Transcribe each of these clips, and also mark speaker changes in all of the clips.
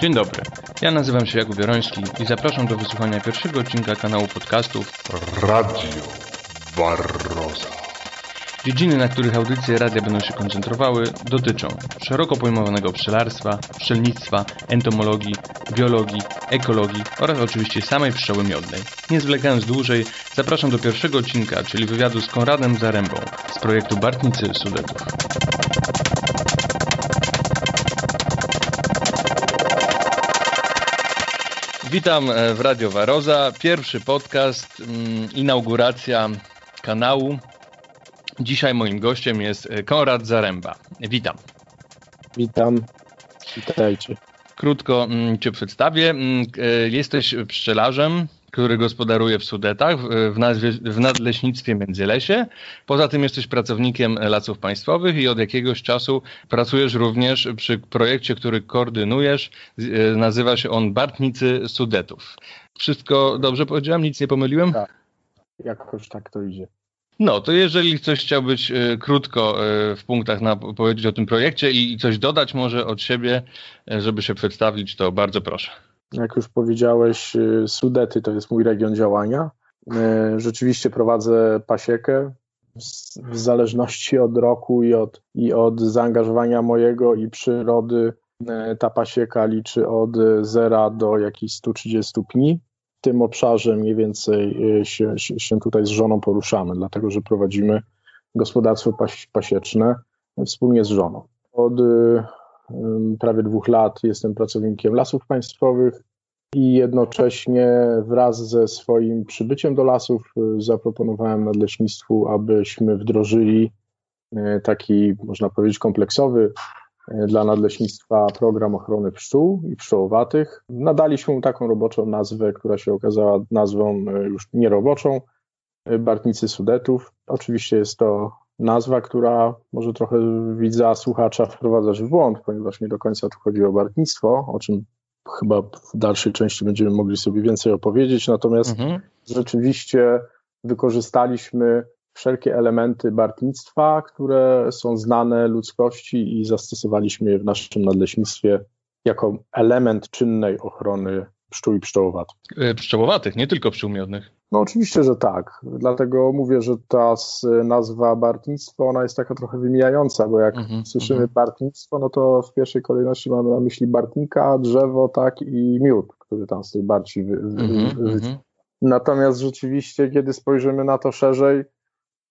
Speaker 1: Dzień dobry, ja nazywam się Jakub Bioroński i zapraszam do wysłuchania pierwszego odcinka kanału podcastów
Speaker 2: Radio Barroza.
Speaker 1: Dziedziny, na których audycje radia będą się koncentrowały, dotyczą szeroko pojmowanego pszczelarstwa, pszczelnictwa, entomologii, biologii, ekologii oraz oczywiście samej pszczoły miodnej. Nie zwlekając dłużej, zapraszam do pierwszego odcinka, czyli wywiadu z Konradem Zarębą z projektu Bartnicy Sudetów. Witam e, w Radio Waroza. Pierwszy podcast, mm, inauguracja kanału. Dzisiaj moim gościem jest e, Konrad Zaręba. Witam.
Speaker 3: Witam. Witajcie.
Speaker 1: Krótko mm, Cię przedstawię. Mm, e, jesteś pszczelarzem, który gospodaruje w Sudetach, w, nazwie, w nadleśnictwie Międzylesie. Poza tym jesteś pracownikiem Lasów Państwowych i od jakiegoś czasu pracujesz również przy projekcie, który koordynujesz. Nazywa się on Bartnicy Sudetów. Wszystko dobrze powiedziałem? Nic nie pomyliłem?
Speaker 3: Tak. Jakoś tak to idzie.
Speaker 1: No, to jeżeli ktoś chciał być y, krótko y, w punktach na, powiedzieć o tym projekcie i, i coś dodać może od siebie, y, żeby się przedstawić, to bardzo proszę.
Speaker 3: Jak już powiedziałeś, Sudety to jest mój region działania. Rzeczywiście prowadzę pasiekę. W zależności od roku i od, i od zaangażowania mojego i przyrody, ta pasieka liczy od 0 do jakichś 130 pni tym obszarze mniej więcej y, się, się tutaj z żoną poruszamy, dlatego że prowadzimy gospodarstwo pasieczne wspólnie z żoną. Od y, prawie dwóch lat jestem pracownikiem lasów państwowych i jednocześnie wraz ze swoim przybyciem do lasów y, zaproponowałem nadleśnictwu, abyśmy wdrożyli taki, można powiedzieć, kompleksowy E, dla Nadleśnictwa Program Ochrony Pszczół i Pszczołowatych. Nadaliśmy mu taką roboczą nazwę, która się okazała nazwą e, już nieroboczą, e, Bartnicy Sudetów. Oczywiście jest to nazwa, która może trochę widza, słuchacza wprowadzać w błąd, ponieważ nie do końca tu chodzi o bartnictwo, o czym chyba w dalszej części będziemy mogli sobie więcej opowiedzieć, natomiast mhm. rzeczywiście wykorzystaliśmy wszelkie elementy bartnictwa, które są znane ludzkości i zastosowaliśmy je w naszym nadleśnictwie jako element czynnej ochrony pszczół i pszczołowatych.
Speaker 1: E, pszczołowatych, nie tylko pszczół miodnych.
Speaker 3: No oczywiście, że tak. Dlatego mówię, że ta nazwa bartnictwo, ona jest taka trochę wymijająca, bo jak mm-hmm, słyszymy mm-hmm. bartnictwo, no to w pierwszej kolejności mamy na myśli bartnika, drzewo, tak i miód, który tam z tej barci wy, mm-hmm, wy, Natomiast rzeczywiście, kiedy spojrzymy na to szerzej,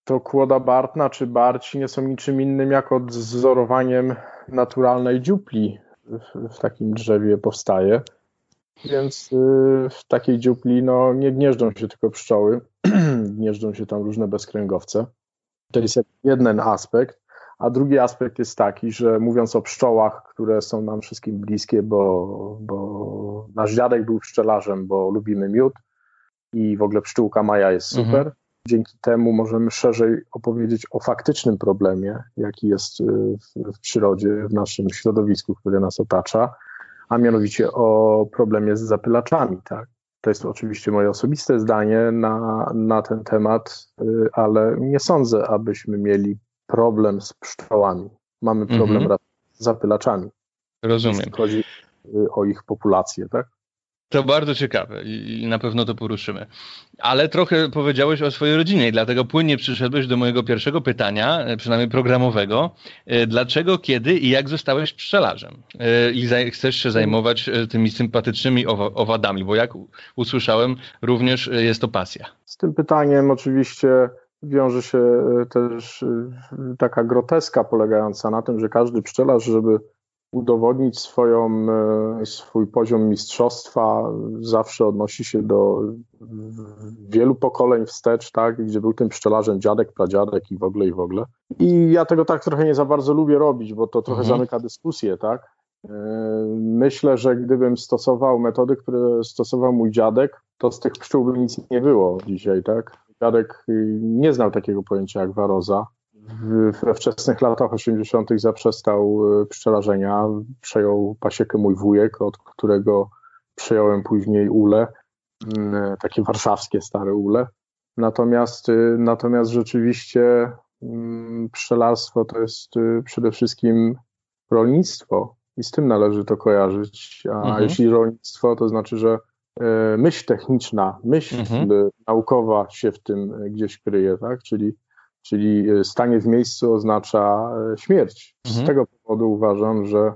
Speaker 3: to kłoda Bartna czy Barci nie są niczym innym jak odzorowaniem naturalnej dziupli w, w takim drzewie powstaje. Więc y, w takiej dziupli no, nie gnieżdżą się tylko pszczoły, gnieżdżą się tam różne bezkręgowce. To jest jeden aspekt. A drugi aspekt jest taki, że mówiąc o pszczołach, które są nam wszystkim bliskie, bo, bo nasz dziadek był pszczelarzem, bo lubimy miód i w ogóle pszczółka Maja jest super. Mhm. Dzięki temu możemy szerzej opowiedzieć o faktycznym problemie, jaki jest y, w, w przyrodzie, w naszym środowisku, które nas otacza, a mianowicie o problemie z zapylaczami. Tak? To jest oczywiście moje osobiste zdanie na, na ten temat, y, ale nie sądzę, abyśmy mieli problem z pszczołami. Mamy problem mhm. z zapylaczami.
Speaker 1: Rozumiem. Jeśli
Speaker 3: chodzi y, o ich populację, tak?
Speaker 1: To bardzo ciekawe i na pewno to poruszymy. Ale trochę powiedziałeś o swojej rodzinie i dlatego płynnie przyszedłeś do mojego pierwszego pytania, e, przynajmniej programowego. E, dlaczego, kiedy i jak zostałeś pszczelarzem? E, I chcesz się zajmować tymi sympatycznymi owadami, bo jak usłyszałem, również jest to pasja.
Speaker 3: Z tym pytaniem oczywiście wiąże się też taka groteska polegająca na tym, że każdy pszczelarz, żeby udowodnić swoją, e, swój poziom mistrzostwa zawsze odnosi się do wielu pokoleń wstecz, tak, gdzie był tym pszczelarzem dziadek, pradziadek i w ogóle i w ogóle. I ja tego tak trochę nie za bardzo lubię robić, bo to trochę mhm. zamyka dyskusję, tak. E, myślę, że gdybym stosował metody, które stosował mój dziadek, to z tych pszczół by nic nie było dzisiaj, tak. Dziadek nie znał takiego pojęcia jak waroza we wczesnych latach 80. zaprzestał e, pszczelarzenia. Przejął pasiekę mój wujek, od którego przejąłem później ule, mm, e, takie warszawskie stare ule. Natomiast, e, natomiast rzeczywiście mm, pszczelarstwo to jest przede wszystkim rolnictwo. i z tym należy to kojarzyć. A mhm. jeśli rolnictwo, to znaczy, że myśl techniczna, myśl mhm. naukowa się w tym gdzieś kryje, tak? Czyli, czyli stanie w miejscu oznacza śmierć. Z mhm. tego powodu uważam, że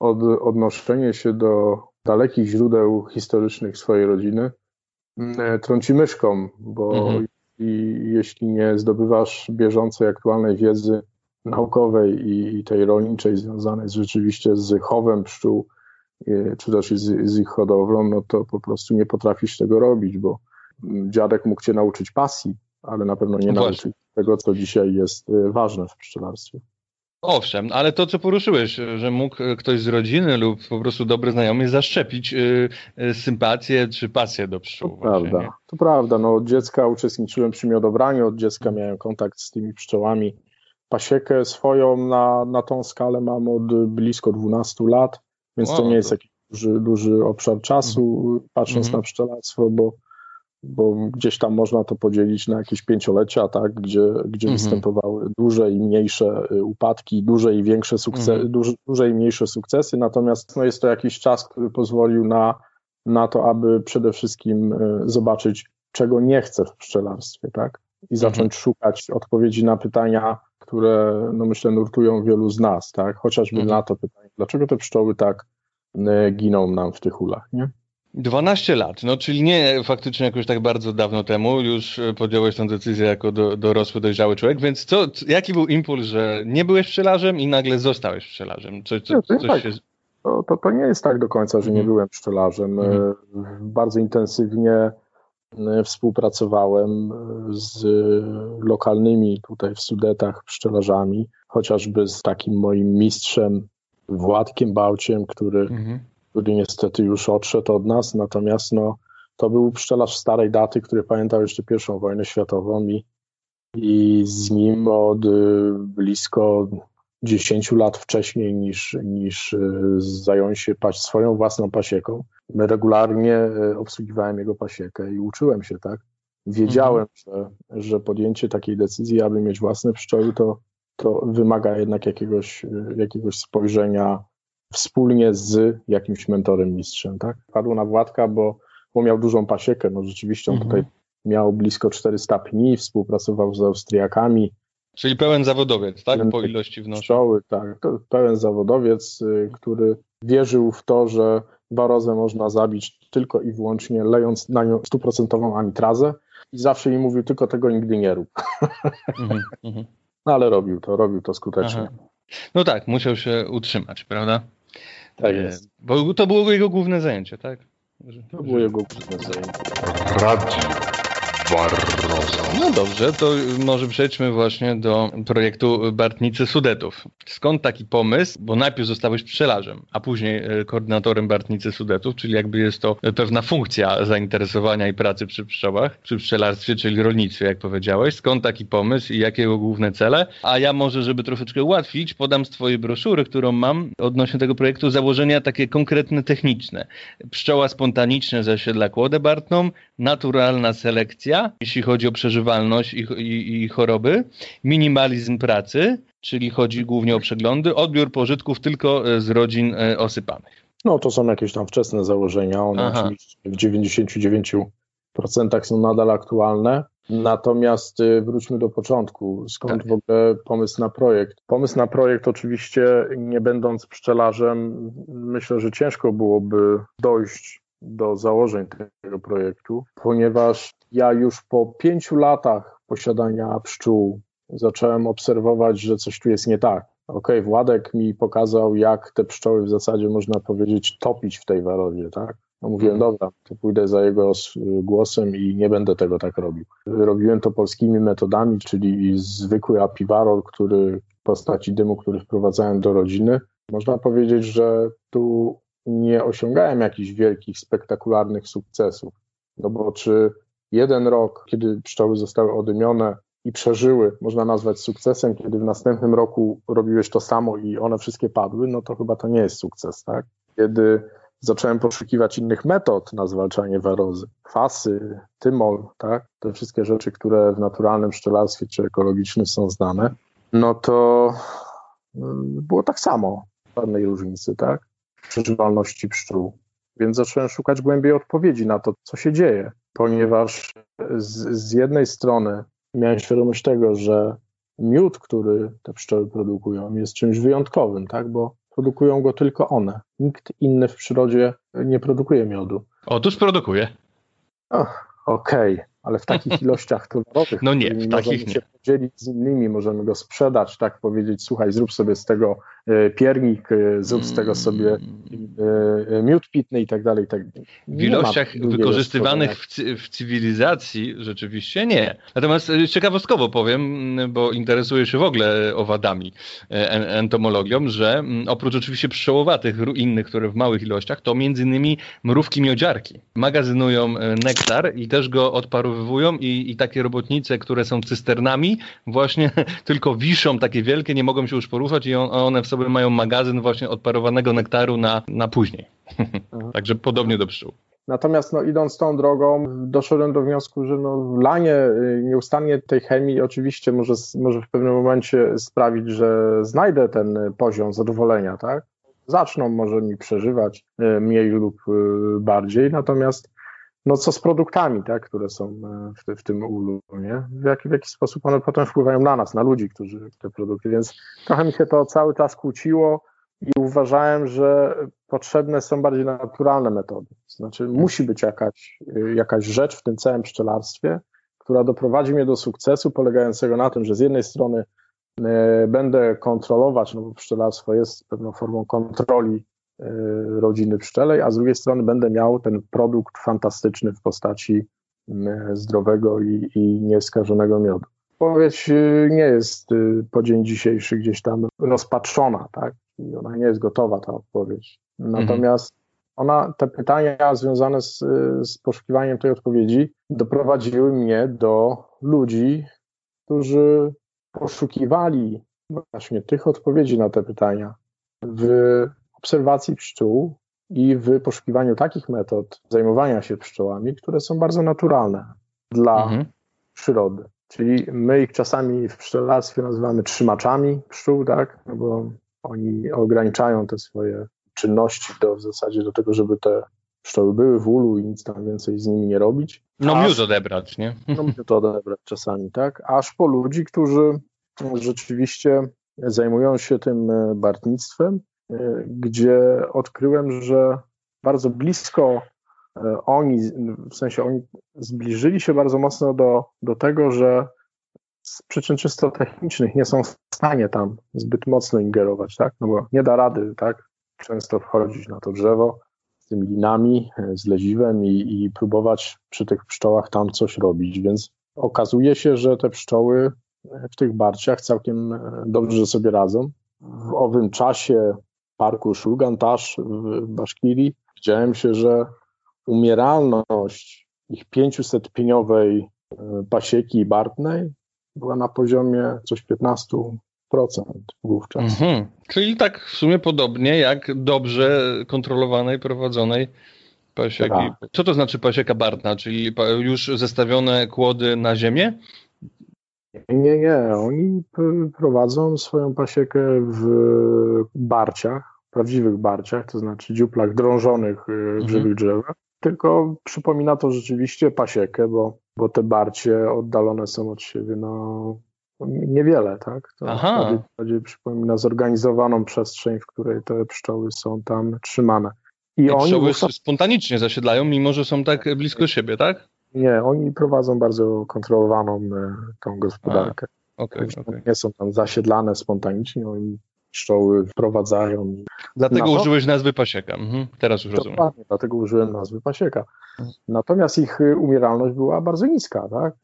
Speaker 3: od, odnoszenie się do dalekich źródeł historycznych swojej rodziny trąci myszką, bo mhm. i, jeśli nie zdobywasz bieżącej, aktualnej wiedzy naukowej i, i tej rolniczej związanej z, rzeczywiście z chowem pszczół, czy też z, z, ich hodowlą, no to po prostu nie potrafisz tego robić, bo dziadek mógł cię nauczyć pasji, ale na pewno nie no nauczyć tego, co dzisiaj jest y, ważne w pszczelarstwie.
Speaker 1: Owszem, ale to, co poruszyłeś, że mógł ktoś z rodziny lub po prostu dobry znajomy zaszczepić y, y, sympatię czy pasję do pszczół.
Speaker 3: To właśnie, prawda, nie? to prawda. No, od dziecka uczestniczyłem przy miodobraniu, od dziecka miałem kontakt z tymi pszczołami. Pasiekę swoją na, na tą skalę mam od blisko 12 lat, więc wow, to nie jest jakiś duży, duży obszar czasu, mm. patrząc mm -hmm. na pszczelarstwo, bo bo gdzieś tam można to podzielić na jakieś pięciolecia, tak, gdzie, gdzie mhm. występowały duże i mniejsze y, upadki, duże i większe sukcesy, mhm. duże, duże i mniejsze sukcesy, natomiast no, jest to jakiś czas, który pozwolił na, na to, aby przede wszystkim y, zobaczyć, czego nie chcę w pszczelarstwie, tak, i zacząć mhm. szukać odpowiedzi na pytania, które, no myślę, nurtują wielu z nas, tak, chociażby mhm. na to pytanie, dlaczego te pszczoły tak y, giną nam w tych ulach, nie?
Speaker 1: 12 lat, no czyli nie faktycznie jakoś tak bardzo dawno temu, już e, podjąłeś tę decyzję jako do, dorosły, dojrzały człowiek, więc co, jaki był impuls, że nie byłeś pszczelarzem i nagle zostałeś pszczelarzem? Co, co,
Speaker 3: coś tak. się... to, to, to, nie jest tak do końca, że nie mhm. byłem pszczelarzem. Mhm. Bardzo intensywnie e, współpracowałem z lokalnymi tutaj w Sudetach pszczelarzami, chociażby z takim moim mistrzem Władkiem Bałciem, który mhm który niestety już odszedł od nas, natomiast no, to był pszczelarz starej daty, który pamiętał jeszcze pierwszą wojnę światową i, i z nim od y, blisko 10 lat wcześniej niż, niż y, zajął się paś, swoją własną pasieką. Regularnie y, obsługiwałem jego pasiekę i uczyłem się, tak? Wiedziałem, mhm. że, że podjęcie takiej decyzji, aby mieć własne pszczoły, to, to wymaga jednak jakiegoś, jakiegoś spojrzenia wspólnie z jakimś mentorem, mistrzem, tak? Padło na Władka, bo, bo miał dużą pasiekę, no rzeczywiście on mhm. tutaj miał blisko 400 pni, współpracował z Austriakami.
Speaker 1: Czyli pełen zawodowiec, tak? Po ilości. Pszczoły,
Speaker 3: tak. pełen zawodowiec, y, który wierzył w to, że barozę można zabić tylko i wyłącznie lejąc na nią stuprocentową amitrazę i zawsze mi mówił, tylko tego nigdy nie rób. Mhm, mhm. no ale robił to, robił to skutecznie. Aha.
Speaker 1: No tak, musiał się utrzymać, prawda?
Speaker 3: Tak jest.
Speaker 1: Bo to było jego główne zajęcie, tak?
Speaker 3: To było jego główne zajęcie.
Speaker 2: Radio.
Speaker 1: No dobrze, to może przejdźmy właśnie do projektu Bartnicy Sudetów. Skąd taki pomysł? Bo najpierw zostałeś pszczelarzem, a później e, koordynatorem Bartnicy Sudetów, czyli jakby jest to pewna funkcja zainteresowania i pracy przy pszczołach, przy pszczelarstwie, czyli rolnictwie, jak powiedziałeś. Skąd taki pomysł i jakie jego główne cele? A ja może, żeby troszeczkę ułatwić, podam z twojej broszury, którą mam odnośnie tego projektu, założenia takie konkretne, techniczne. Pszczoła spontaniczna zasiedla kłodę bartną, naturalna selekcja, jeśli chodzi o przeżywalność i, i, i choroby, minimalizm pracy, czyli chodzi głównie o przeglądy, odbiór pożytków tylko e, z rodzin e, osypanych.
Speaker 3: No to są jakieś tam wczesne założenia, one Aha. oczywiście w 99% są nadal aktualne. Natomiast e, wróćmy do początku. Skąd tak. w ogóle pomysł na projekt? Pomysł na projekt oczywiście, nie będąc pszczelarzem, myślę, że ciężko byłoby dojść do założeń tego projektu, ponieważ ja już po pięciu latach posiadania pszczół zacząłem obserwować, że coś tu jest nie tak. Okej, okay, Władek mi pokazał, jak te pszczoły w zasadzie można powiedzieć topić w tej warowie, tak? No mówiłem, mhm. dobra, to pójdę za jego głosem i nie będę tego tak robił. Robiłem to polskimi metodami, czyli zwykły apiwarol, który w postaci dymu, który wprowadzałem do rodziny. Można powiedzieć, że tu nie osiągałem jakichś wielkich, spektakularnych sukcesów. No bo czy jeden rok, kiedy pszczoły zostały odymione i przeżyły, można nazwać sukcesem, kiedy w następnym roku robiłeś to samo i one wszystkie padły, no to chyba to nie jest sukces, tak? Kiedy zacząłem poszukiwać innych metod na zwalczanie warozy, kwasy, tymol, tak? Te wszystkie rzeczy, które w naturalnym pszczelarstwie czy ekologicznym są znane, no to mm, było tak samo, żadnej różnicy, tak? przeżywalności pszczół. Więc zacząłem szukać głębiej odpowiedzi na to, co się dzieje, ponieważ z, z jednej strony miałem świadomość tego, że miód, który te pszczoły produkują, jest czymś wyjątkowym, tak? bo produkują go tylko one. Nikt inny w przyrodzie nie produkuje miodu.
Speaker 1: Otóż produkuje.
Speaker 3: Okej, okay ale w takich ilościach towarowych,
Speaker 1: no nie, w takich
Speaker 3: możemy się podzielić z innymi, możemy go sprzedać, tak powiedzieć, słuchaj, zrób sobie z tego piernik, e, zrób z tego sobie e, miód pitny i tak dalej. Tak.
Speaker 1: W ilościach wykorzystywanych w, w, cywilizacji rzeczywiście nie. Natomiast ciekawostkowo powiem, bo interesuję się w ogóle owadami, entomologią, że oprócz oczywiście pszczołowatych, innych, które w małych ilościach, to między innymi mrówki miodziarki magazynują nektar i też go odparowywują i, i takie robotnice, które są cysternami, właśnie tylko wiszą takie wielkie, nie mogą się już poruszać i on, one w sobie mają magazyn właśnie odparowanego nektaru na, na później. Także podobnie do pszczół.
Speaker 3: Natomiast no, idąc tą drogą, doszedłem do wniosku, że no, lanie y, nieustannie tej chemii oczywiście może, może w pewnym momencie sprawić, że znajdę ten poziom zadowolenia, tak? Zaczną może mi przeżywać y, mniej lub y, bardziej, natomiast no co z produktami, tak, które są e, w, w tym ulu, nie? W jaki, w jaki sposób one potem wpływają na nas, na ludzi, którzy te produkty, więc trochę mi się to cały czas kłóciło i uważałem, że potrzebne są bardziej naturalne metody. Znaczy musi być jakaś, e, jakaś rzecz w tym całym pszczelarstwie, która doprowadzi mnie do sukcesu polegającego na tym, że z jednej strony e, będę kontrolować, no bo pszczelarstwo jest pewną formą kontroli rodziny pszczelej, a z drugiej strony będę miał ten produkt fantastyczny w postaci y, zdrowego i, i nieskażonego miodu. Odpowiedź y, nie jest po dzień dzisiejszy gdzieś tam rozpatrzona, tak? I ona nie jest gotowa, ta odpowiedź. Natomiast ona, te pytania związane z, z poszukiwaniem tej odpowiedzi doprowadziły mnie do ludzi, którzy poszukiwali właśnie tych odpowiedzi na te pytania w obserwacji pszczół i w poszukiwaniu takich metod zajmowania się pszczołami, które są bardzo naturalne dla mhm. przyrody. Czyli my ich czasami w pszczelarstwie nazywamy trzymaczami pszczół, tak? No bo oni ograniczają te swoje czynności do, w zasadzie do tego, żeby te pszczoły były w ulu i nic tam więcej z nimi nie robić.
Speaker 1: No aż, miód odebrać, nie?
Speaker 3: No miód odebrać czasami, tak? Aż po ludzi, którzy rzeczywiście zajmują się tym e, bartnictwem gdzie odkryłem, że bardzo blisko e, oni, w sensie oni zbliżyli się bardzo mocno do, do tego, że z przyczyn czysto technicznych nie są w stanie tam zbyt mocno ingerować, tak? No bo nie da rady, tak? Często wchodzić na to drzewo z tymi linami, e, z leziwem i, i próbować przy tych pszczołach tam coś robić, więc okazuje się, że te pszczoły w tych barciach całkiem e, dobrze sobie radzą. W owym czasie parku Szulgantasz w Baszkirii widziałem się, że umieralność ich 500-pieniowej e, pasieki bartnej była na poziomie coś 15% wówczas. Mhm.
Speaker 1: Czyli tak w sumie podobnie jak dobrze kontrolowanej, prowadzonej pasieki. Tak. Co to znaczy pasieka bartna? Czyli już zestawione kłody na ziemię?
Speaker 3: Nie, nie. Oni prowadzą swoją pasiekę w barciach, prawdziwych barciach, to znaczy dziuplach drążonych y, w mhm. żywych drzewach. Tylko przypomina to rzeczywiście pasiekę, bo, bo te barcie oddalone są od siebie no, niewiele, tak? To Aha. bardziej, przypomina zorganizowaną przestrzeń, w której te pszczoły są tam trzymane.
Speaker 1: I, I oni pszczoły spontanicznie zasiedlają, mimo że są tak blisko siebie, tak?
Speaker 3: Nie, oni prowadzą bardzo kontrolowaną e, tą gospodarkę.
Speaker 1: A, okay, okay.
Speaker 3: Nie są tam zasiedlane spontanicznie, oni pszczoły wprowadzają.
Speaker 1: Dlatego użyłeś nazwy pasieka. Mhm, teraz już rozumiem.
Speaker 3: Dokładnie, dlatego użyłem nazwy pasieka. Natomiast ich y, umieralność była bardzo niska, tak?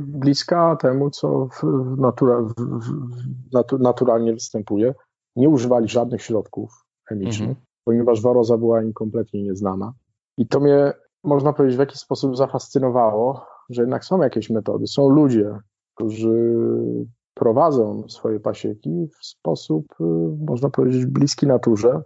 Speaker 3: bliska temu, co w natura, w, w, naturalnie występuje. Nie używali żadnych środków chemicznych, mhm. ponieważ waroza była im kompletnie nieznana. I to mnie można powiedzieć, w jakiś sposób zafascynowało, że jednak są jakieś metody, są ludzie, którzy prowadzą swoje pasieki w sposób, y, można powiedzieć, bliski naturze.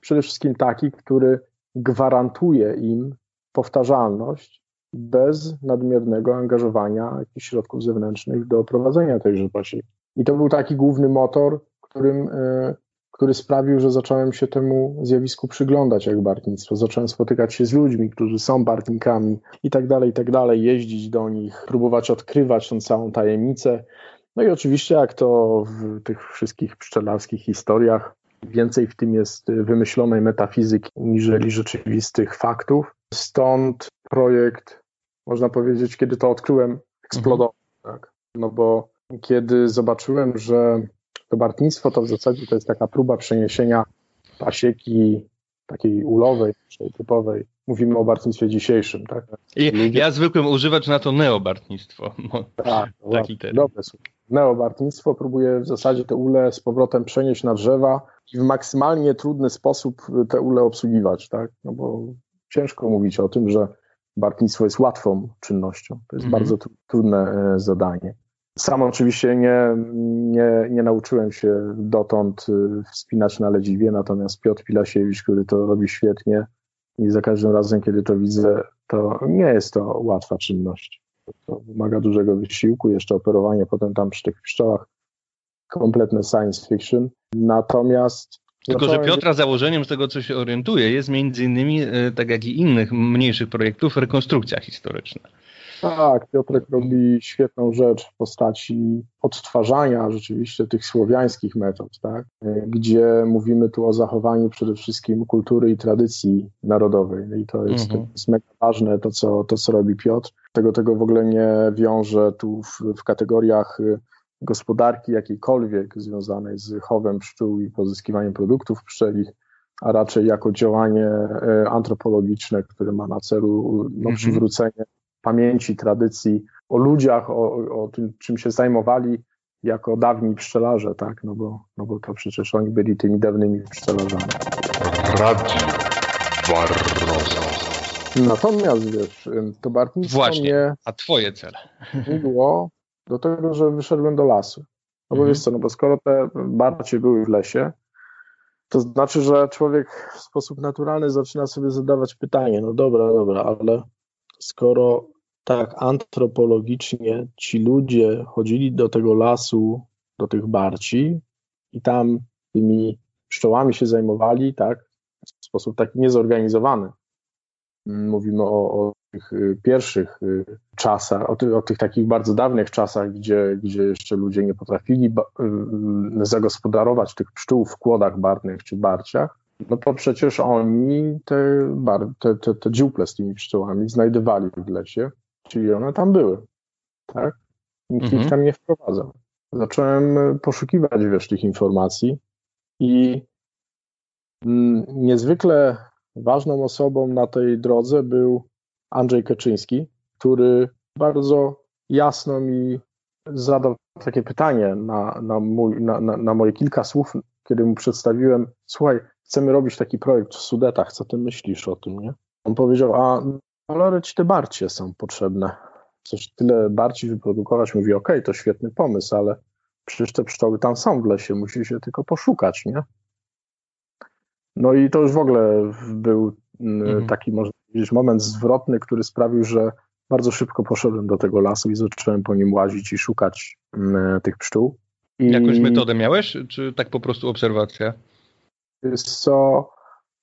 Speaker 3: Przede wszystkim taki, który gwarantuje im powtarzalność bez nadmiernego angażowania jakichś środków zewnętrznych do prowadzenia tejże pasieki. I to był taki główny motor, którym y, który sprawił, że zacząłem się temu zjawisku przyglądać jak bartnictwo. Zacząłem spotykać się z ludźmi, którzy są bartnikami i tak dalej, i tak dalej, jeździć do nich, próbować odkrywać tą całą tajemnicę. No i oczywiście, jak to w tych wszystkich pszczelarskich historiach, więcej w tym jest wymyślonej metafizyki niżeli rzeczywistych faktów. Stąd projekt, można powiedzieć, kiedy to odkryłem, eksplodował. Mhm. Tak? No bo kiedy zobaczyłem, że to bartnictwo to w zasadzie to jest taka próba przeniesienia pasieki takiej ulowej, typowej. Mówimy o bartnictwie dzisiejszym, tak?
Speaker 1: I Ludzie... Ja zwykłem używać na to neobartnictwo.
Speaker 3: Tak, taki termin. Dobre słowo. Neobartnictwo próbuje w zasadzie te ule z powrotem przenieść na drzewa i w maksymalnie trudny sposób te ule obsługiwać, tak? No bo ciężko mówić o tym, że bartnictwo jest łatwą czynnością. To jest mhm. bardzo trudne e, zadanie. Sam oczywiście nie, nie, nie nauczyłem się dotąd y, wspinać na ledzidwie, natomiast Piotr Pilasiewicz, który to robi świetnie i za każdym razem, kiedy to widzę, to nie jest to łatwa czynność. To wymaga dużego wysiłku, jeszcze operowanie potem tam przy tych pszczołach, kompletne science fiction. Natomiast
Speaker 1: tylko, że Piotra założeniem z tego, co się orientuje, jest między innymi, y, tak jak i innych mniejszych projektów, rekonstrukcja historyczna.
Speaker 3: Tak, Piotrek robi świetną rzecz w postaci odtwarzania rzeczywiście tych słowiańskich metod, tak? gdzie mówimy tu o zachowaniu przede wszystkim kultury i tradycji narodowej. I to jest, mhm. to jest mega ważne, to co, to co robi Piotr. Tego, tego w ogóle nie wiąże tu w, w kategoriach gospodarki jakiejkolwiek związanej z chowem pszczół i pozyskiwaniem produktów pszczelich, a raczej jako działanie e, antropologiczne, które ma na celu no, mhm. przywrócenie pamięci, tradycji, o ludziach, o, o tym, czym się zajmowali jako dawni pszczelarze, tak? No bo, no bo to przecież oni byli tymi dawnymi pszczelarzami. Radio Barroso. Natomiast wiesz, to bartnictwo
Speaker 1: Właśnie,
Speaker 3: mnie
Speaker 1: a twoje cele?
Speaker 3: było do tego, że wyszedłem do lasu. No bo mhm. wiesz co, no bo skoro te barcie były w lesie, to znaczy, że człowiek w sposób naturalny zaczyna sobie zadawać pytanie, no dobra, dobra, ale skoro tak antropologicznie ci ludzie chodzili do tego lasu, do tych barci i tam tymi pszczołami się zajmowali, tak, w sposób taki niezorganizowany. Mówimy o, o tych y, pierwszych y, czasach, o, ty, o, tych takich bardzo dawnych czasach, gdzie, gdzie jeszcze ludzie nie potrafili y, zagospodarować tych pszczół w kłodach barnych czy barciach, no to przecież oni te, bar, te, te, te dziuple z tymi pszczołami znajdowali w lesie, czyli one tam były, tak? Nikt mhm. ich tam nie wprowadzał. Zacząłem poszukiwać, wiesz, tych informacji i mm, niezwykle ważną osobą na tej drodze był Andrzej Kaczyński, który bardzo jasno mi zadał takie pytanie na, na, mój, na, na moje kilka słów, kiedy mu przedstawiłem, słuchaj, chcemy robić taki projekt w Sudetach, co ty myślisz o tym, nie? On powiedział, a ale ci te barcie są potrzebne. Coś tyle barci wyprodukować. Mówi, okej, okay, to świetny pomysł, ale przecież te pszczoły tam są w lesie, musi się tylko poszukać, nie? No i to już w ogóle był mm, mhm. taki, można powiedzieć, moment zwrotny, który sprawił, że bardzo szybko poszedłem do tego lasu i zacząłem po nim łazić i szukać mm, tych pszczół. I...
Speaker 1: Jakąś metodę miałeś, czy tak po prostu obserwacja?
Speaker 3: Co,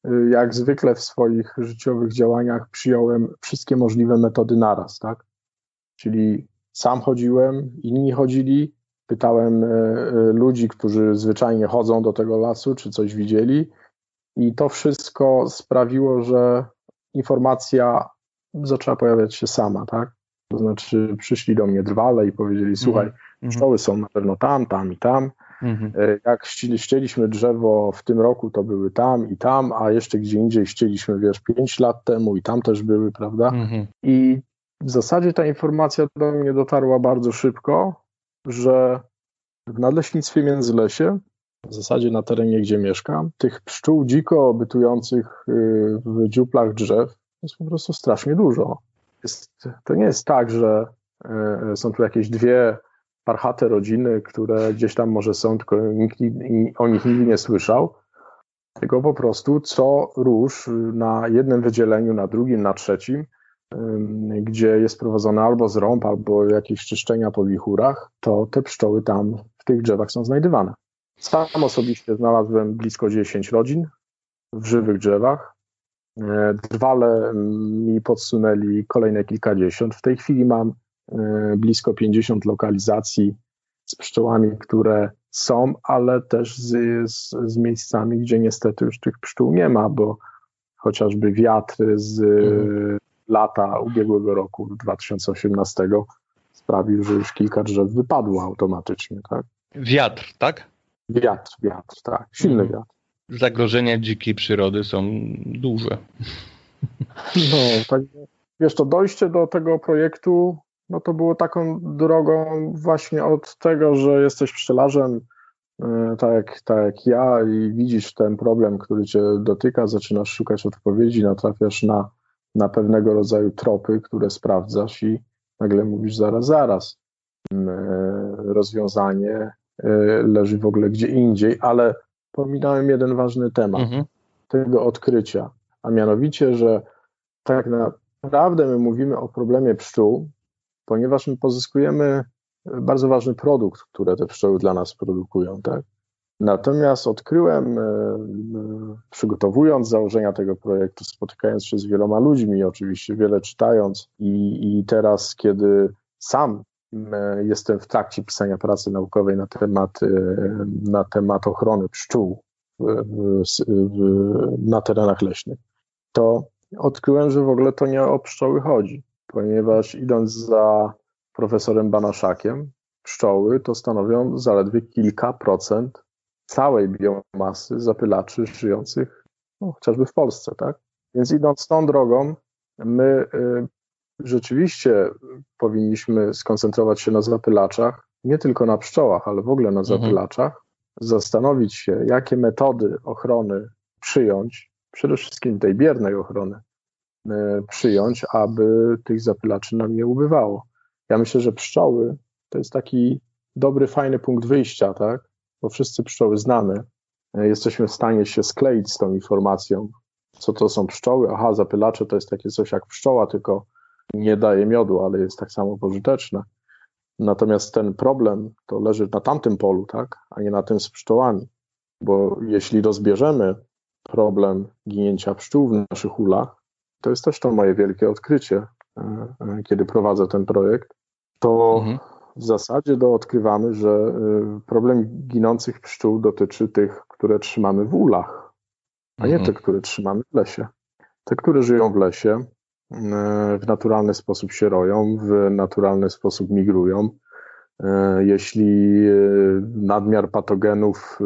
Speaker 3: y, jak zwykle w swoich życiowych działaniach przyjąłem wszystkie możliwe metody naraz, tak? Czyli sam chodziłem, inni chodzili, pytałem y, y, ludzi, którzy zwyczajnie chodzą do tego lasu, czy coś widzieli, i to wszystko sprawiło, że informacja zaczęła pojawiać się sama, tak? To znaczy przyszli do mnie drwale i powiedzieli, słuchaj, mm -hmm. pszczoły są na pewno tam, tam i tam, Mhm. E, jak ścieliśmy drzewo w tym roku, to były tam i tam, a jeszcze gdzie indziej ścieliśmy, wiesz, 5 lat temu i tam też były, prawda? Mhm. I w zasadzie ta informacja do mnie dotarła bardzo szybko, że w nadleśnictwie Międzylesie, w zasadzie na terenie, gdzie mieszkam, tych pszczół dziko bytujących y, w dziuplach drzew jest po prostu strasznie dużo. Jest, to nie jest tak, że y, są tu jakieś dwie parchate rodziny, które gdzieś tam może są, tylko nikt o nich nigdy nie słyszał. Tylko po prostu co róż na jednym wydzieleniu, na drugim, na trzecim, gdzie jest prowadzone albo zrąb, albo jakieś czyszczenia po wichurach, to te pszczoły tam w tych drzewach są znajdywane. Sam osobiście znalazłem blisko 10 rodzin w żywych drzewach. E, drwale mi podsunęli kolejne kilkadziesiąt. W tej chwili mam blisko 50 lokalizacji z pszczołami, które są, ale też z, z, z miejscami, gdzie niestety już tych pszczół nie ma, bo chociażby wiatr z mhm. lata ubiegłego roku, 2018, sprawił, że już kilka drzew wypadło automatycznie. Tak?
Speaker 1: Wiatr, tak?
Speaker 3: Wiatr, wiatr, tak. Silny mhm. wiatr.
Speaker 1: Zagrożenia dzikiej przyrody są duże.
Speaker 3: No, tak, wiesz, to dojście do tego projektu, no to było taką drogą właśnie od tego, że jesteś pszczelarzem, e, tak jak, tak jak ja i widzisz ten problem, który cię dotyka, zaczynasz szukać odpowiedzi, natrafiasz na, na pewnego rodzaju tropy, które sprawdzasz i nagle mówisz zaraz, zaraz, mm, e, rozwiązanie e, leży w ogóle gdzie indziej, ale pominąłem jeden ważny temat mhm. tego odkrycia, a mianowicie, że tak naprawdę my mówimy o problemie pszczół, ponieważ my pozyskujemy bardzo ważny produkt, który te pszczoły dla nas produkują, tak? Natomiast odkryłem, e, przygotowując założenia tego projektu, spotykając się z wieloma ludźmi, oczywiście wiele czytając, i, i teraz, kiedy sam jestem w trakcie pisania pracy naukowej na temat, e, na temat ochrony pszczół na terenach leśnych, to odkryłem, że w ogóle to nie o pszczoły chodzi, ponieważ idąc za profesorem Banaszakiem, pszczoły to stanowią zaledwie kilka procent całej biomasy zapylaczy żyjących no, chociażby w Polsce, tak? Więc idąc tą drogą, my y, rzeczywiście powinniśmy skoncentrować się na zapylaczach, nie tylko na pszczołach, ale w ogóle na mhm. zapylaczach, mhm. zastanowić się, jakie metody ochrony przyjąć, przede wszystkim tej biernej ochrony, przyjąć, aby tych zapylaczy nam nie ubywało. Ja myślę, że pszczoły to jest taki dobry, fajny punkt wyjścia, tak? bo wszyscy pszczoły znamy, e, jesteśmy w stanie się skleić z tą informacją, co to są pszczoły. Aha, zapylacze to jest takie coś jak pszczoła, tylko nie daje miodu, ale jest tak samo pożyteczne. Natomiast ten problem to leży na tamtym polu, tak, a nie na tym z pszczołami. Bo jeśli rozbierzemy problem ginięcia pszczół w naszych ulach, to jest też to moje wielkie odkrycie, e, e, kiedy prowadzę ten projekt, to mhm w zasadzie do odkrywamy, że y, problem ginących pszczół dotyczy tych, które trzymamy w ulach, a nie mhm. te, które trzymamy w lesie. Te, które żyją w lesie, w naturalny sposób się roją, w naturalny sposób migrują. Jeśli nadmiar patogenów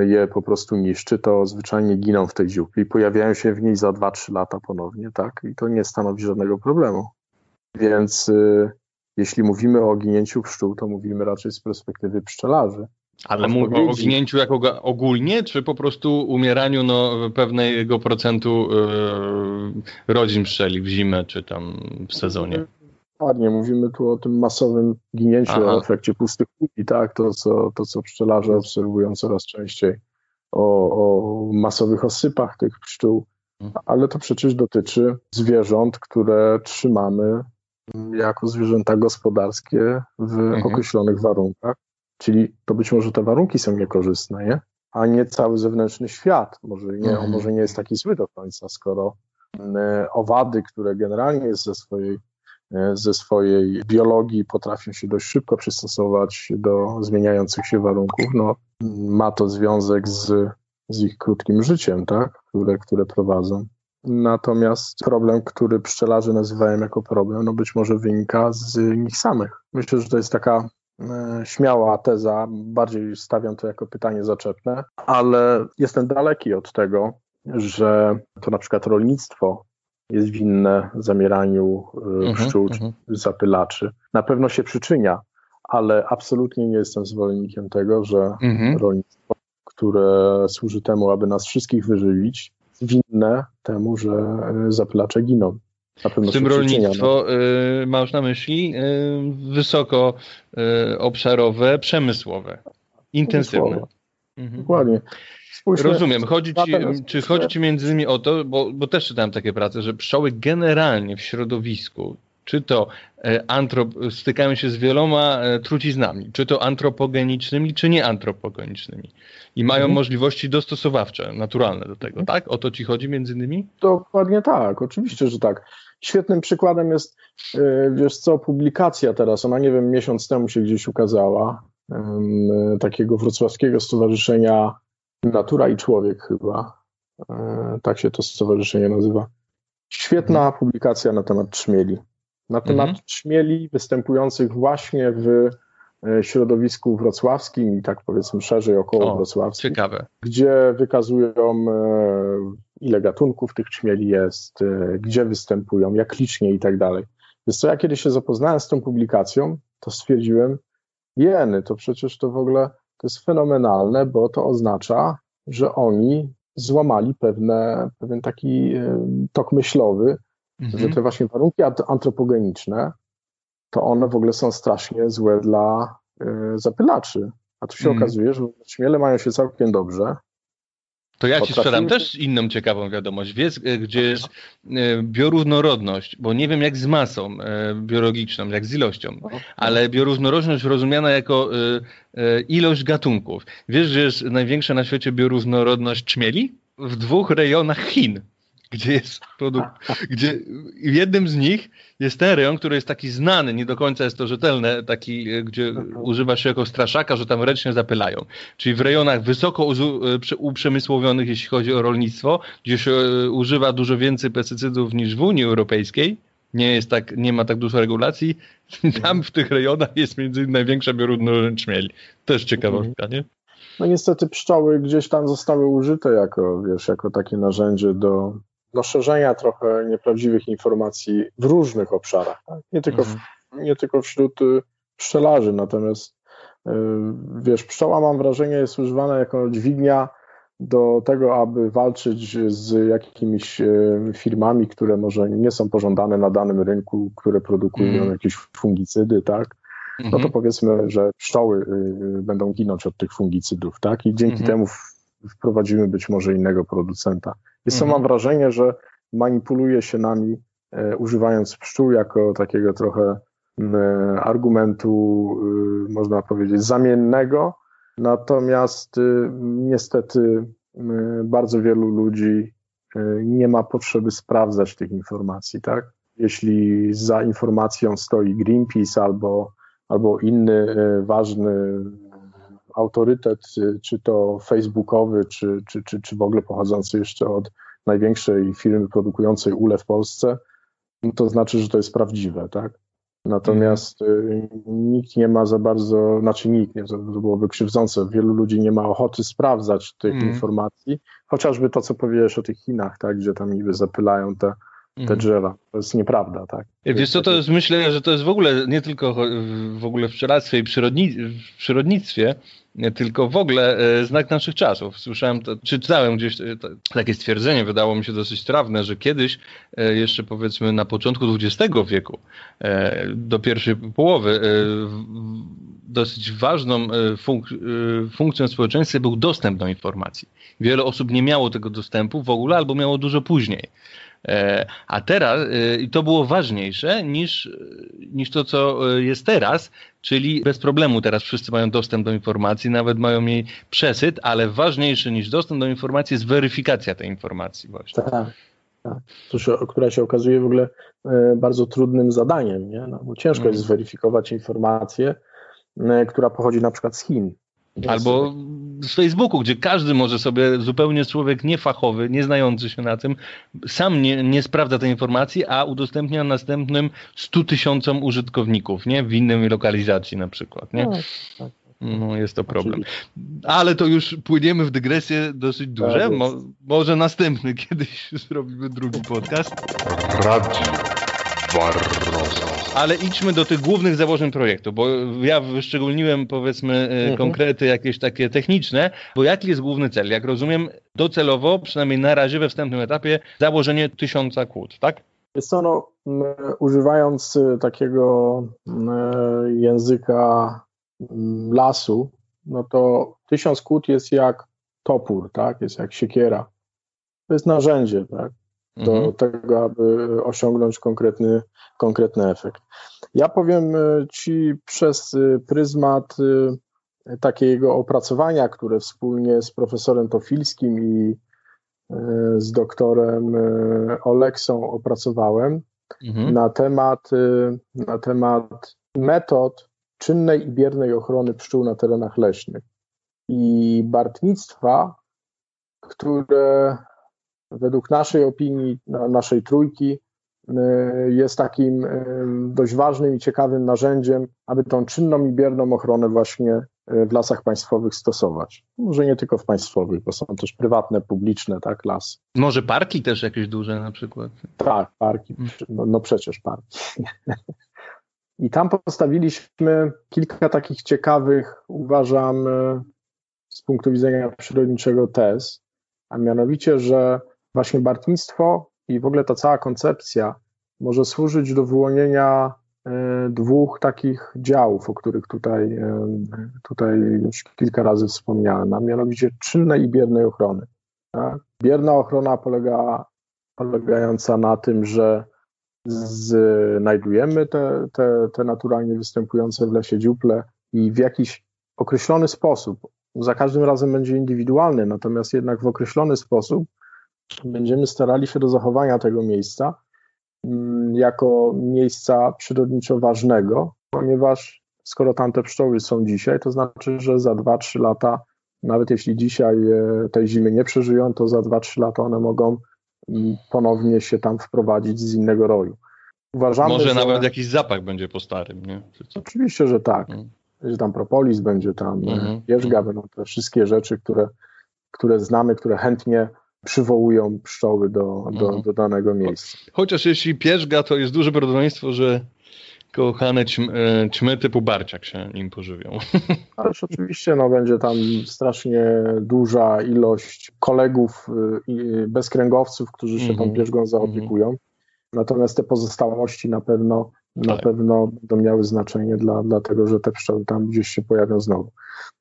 Speaker 3: je po prostu niszczy, to zwyczajnie giną w tej dziupli, pojawiają się w niej za 2-3 lata ponownie, tak? I to nie stanowi żadnego problemu. Więc jeśli mówimy o ginięciu pszczół, to mówimy raczej z perspektywy pszczelarzy.
Speaker 1: Ale mówię o ginięciu jako ogólnie, czy po prostu umieraniu no, pewnego procentu yy, rodzin pszczeli w zimę, czy tam w sezonie?
Speaker 3: Ładnie, mówimy tu o tym masowym ginięciu, Aha. o efekcie pustych kuli, tak? To co, to, co pszczelarze obserwują coraz częściej, o, o masowych osypach tych pszczół, mhm. ale to przecież dotyczy zwierząt, które trzymamy jako zwierzęta gospodarskie w mhm. określonych warunkach. Czyli to być może te warunki są niekorzystne, nie? a nie cały zewnętrzny świat. Może nie, mhm. może nie jest taki zły do końca, skoro e, owady, które generalnie ze swojej, ze swojej biologii potrafią się dość szybko przystosować do zmieniających się warunków, no, ma to związek z, z ich krótkim życiem, tak? które, które prowadzą. Natomiast problem, który pszczelarze nazywają jako problem, no być może wynika z nich samych. Myślę, że to jest taka e, śmiała teza, bardziej stawiam to jako pytanie zaczepne, ale jestem daleki od tego, że to na przykład rolnictwo jest winne zamieraniu pszczół czy mhm. zapylaczy. Na pewno się przyczynia, ale absolutnie nie jestem zwolennikiem tego, że mhm. rolnictwo, które służy temu, aby nas wszystkich wyżywić, winne temu, że e, zapylacze giną.
Speaker 1: W tym rolnictwo no. y, masz na myśli y, wysoko y, obszarowe, przemysłowe, intensywne.
Speaker 3: Mhm. Dokładnie.
Speaker 1: Spójrzmy, Rozumiem. Chodzi ci, czy chodzi ci między innymi o to, bo, bo też czytałem takie prace, że pszczoły generalnie w środowisku czy to e, antrop, stykają się z wieloma e, truciznami, czy to antropogenicznymi, czy nieantropogenicznymi. I mają mhm. możliwości dostosowawcze, naturalne do tego, mhm. tak? O to ci chodzi między innymi?
Speaker 3: Dokładnie tak, oczywiście, że tak. Świetnym przykładem jest, wiesz co, publikacja teraz, ona nie wiem, miesiąc temu się gdzieś ukazała, takiego wrocławskiego stowarzyszenia Natura i Człowiek chyba, tak się to stowarzyszenie nazywa. Świetna mhm. publikacja na temat trzmieli. Na temat mhm. trzmieli występujących właśnie w e, środowisku wrocławskim i tak powiedzmy szerzej około o, wrocławskim.
Speaker 1: Ciekawe.
Speaker 3: Gdzie wykazują e, ile gatunków tych trzmieli jest, e, gdzie występują, jak licznie i tak dalej. Więc co ja kiedy się zapoznałem z tą publikacją, to stwierdziłem, jeny, to przecież to w ogóle to jest fenomenalne, bo to oznacza, że oni złamali pewne, pewien taki tok myślowy, mhm. że te właśnie warunki antropogeniczne, to one w ogóle są strasznie złe dla y, zapylaczy. A tu się mhm. okazuje, że śmiele mają się całkiem dobrze,
Speaker 1: to ja ci sprzedam też inną ciekawą wiadomość. Wiesz, e, gdzie jest e, bioróżnorodność, bo nie wiem jak z masą e, biologiczną, jak z ilością, ale bioróżnorodność rozumiana jako ilość gatunków. Wiesz, że jest największa na świecie bioróżnorodność czmieli? W dwóch rejonach Chin gdzie jest produkt, gdzie w jednym z nich jest ten rejon, który jest taki znany, nie do końca jest to rzetelne, taki, e, gdzie używa się jako straszaka, że tam ręcznie zapylają. Czyli w rejonach wysoko e, uprzemysłowionych, jeśli chodzi o rolnictwo, gdzie się e, używa dużo więcej pestycydów niż w Unii Europejskiej, nie jest tak, nie ma tak dużo regulacji, tam w tych rejonach jest między innymi największa bioróżnorodność czmieli. Też ciekawostka, nie?
Speaker 3: No niestety pszczoły gdzieś tam zostały użyte jako, wiesz, jako takie narzędzie do do szerzenia trochę nieprawdziwych informacji w różnych obszarach. Tak? Nie, tylko w, mhm. nie tylko wśród y, pszczelarzy, natomiast y, wiesz, pszczoła mam wrażenie jest używana jako dźwignia do tego, aby walczyć z jakimiś y, firmami, które może nie są pożądane na danym rynku, które produkują mm. jakieś fungicydy, tak? No to mhm. powiedzmy, że pszczoły będą ginąć od tych fungicydów, tak? I dzięki mm. temu wprowadzimy być może innego producenta. Jest mhm. mam wrażenie, że manipuluje się nami, e, używając pszczół jako takiego trochę e, argumentu, e, można powiedzieć, zamiennego. Natomiast y, niestety bardzo wielu ludzi nie ma potrzeby sprawdzać tych informacji, tak? Jeśli za informacją stoi Greenpeace albo, albo inny ważny autorytet, czy to facebookowy, czy, czy, czy, czy w ogóle pochodzący jeszcze od największej firmy produkującej ule w Polsce, no to znaczy, że to jest prawdziwe, tak? Natomiast y, nikt nie ma za bardzo, znaczy nikt, nie, to byłoby krzywdzące, wielu ludzi nie ma ochoty sprawdzać tych mm. informacji, chociażby to, co powiesz o tych Chinach, tak, gdzie tam niby zapylają te te mhm. drzewa. To jest nieprawda, tak?
Speaker 1: Wiesz co, to jest, myślę, że to jest w ogóle nie tylko w ogóle w pszczelarstwie i przyrodni, w przyrodnictwie, tylko w ogóle e, znak naszych czasów. Słyszałem, to, czy czytałem gdzieś e, takie stwierdzenie, wydało mi się dosyć trawne, że kiedyś, e, jeszcze powiedzmy na początku XX wieku, do pierwszej połowy, dosyć ważną funk funkcją społeczeństwa był dostęp do informacji. Wiele osób nie miało tego dostępu w ogóle albo miało dużo później. E, a teraz, e, i to było ważniejsze niż, niż to, co e, jest teraz, czyli bez problemu teraz wszyscy mają dostęp do informacji, nawet mają jej przesyt, ale ważniejsze niż dostęp do informacji jest weryfikacja tej informacji właśnie.
Speaker 3: Tak, tak. która się okazuje w ogóle bardzo trudnym zadaniem, nie? No, bo ciężko jest zweryfikować informację, która pochodzi na przykład z Chin.
Speaker 1: Albo z Facebooku, gdzie każdy może sobie, zupełnie człowiek niefachowy, nie znający się na tym, sam nie, nie sprawdza tej informacji, a udostępnia następnym 100 tysiącom użytkowników, nie? W innej lokalizacji na przykład, nie? Tak, tak. No, jest to problem. Ale to już płyniemy w dygresję dosyć duże. Tak Mo może następny kiedyś zrobimy drugi podcast. Radio Barroso. Ale idźmy do tych głównych założeń projektu, bo ja wyszczególniłem powiedzmy e, mhm. konkrety jakieś takie techniczne, bo jaki jest główny cel? Jak rozumiem, docelowo, przynajmniej na razie we wstępnym etapie, założenie tysiąca kłód, tak?
Speaker 3: Jest to, no, używając e, takiego języka lasu, no to tysiąc kłód jest jak topór, tak? Jest jak siekiera. To jest narzędzie, tak? Do mhm. tego, aby osiągnąć konkretny, konkretny efekt. Ja powiem Ci przez pryzmat takiego opracowania, które wspólnie z profesorem Tofilskim i z doktorem Oleksą opracowałem mhm. na, temat, na temat metod czynnej i biernej ochrony pszczół na terenach leśnych i bartnictwa, które według naszej opinii, naszej trójki, y, jest takim y, dość ważnym i ciekawym narzędziem, aby tą czynną i bierną ochronę właśnie y, w lasach państwowych stosować. Może nie tylko w państwowych, bo są też prywatne, publiczne, tak, las.
Speaker 1: Może parki też jakieś duże na przykład?
Speaker 3: Tak, parki, mm. no, no przecież parki. I tam postawiliśmy kilka takich ciekawych, uważam, z punktu widzenia przyrodniczego tez, a mianowicie, że właśnie bartnictwo i w ogóle ta cała koncepcja może służyć do wyłonienia e, dwóch takich działów, o których tutaj, e, tutaj już kilka razy wspomniałem, a mianowicie czynnej i biernej ochrony. Tak? Bierna ochrona polega, polegająca na tym, że znajdujemy te, te, te naturalnie występujące w lesie dziuple i w jakiś określony sposób, za każdym razem będzie indywidualny, natomiast jednak w określony sposób będziemy starali się do zachowania tego miejsca mm, jako miejsca przyrodniczo ważnego, ponieważ skoro tamte pszczoły są dzisiaj, to znaczy, że za 2-3 lata, nawet jeśli dzisiaj e, tej zimy nie przeżyją, to za 2-3 lata one mogą mm, ponownie się tam wprowadzić z innego roju.
Speaker 1: Uważamy, Może że... nawet jakiś zapach będzie po starym, nie?
Speaker 3: Oczywiście, że tak. Hmm będzie tam propolis, będzie tam mm -hmm. będą te wszystkie rzeczy, które, które znamy, które chętnie przywołują pszczoły do, do, -hmm. do danego miejsca.
Speaker 1: Chociaż jeśli pierzga, to jest duże prawdopodobieństwo, że kochane ćm, e, ćmy typu barciak się nim pożywią.
Speaker 3: Ależ oczywiście no, będzie tam strasznie duża ilość kolegów y, bezkręgowców, którzy się mm -hmm. tą mhm. pierzgą zaopiekują. Mhm. Natomiast te pozostałości na pewno na tak. pewno będą miały znaczenie dla, dlatego, że te pszczoły tam gdzieś się pojawią znowu.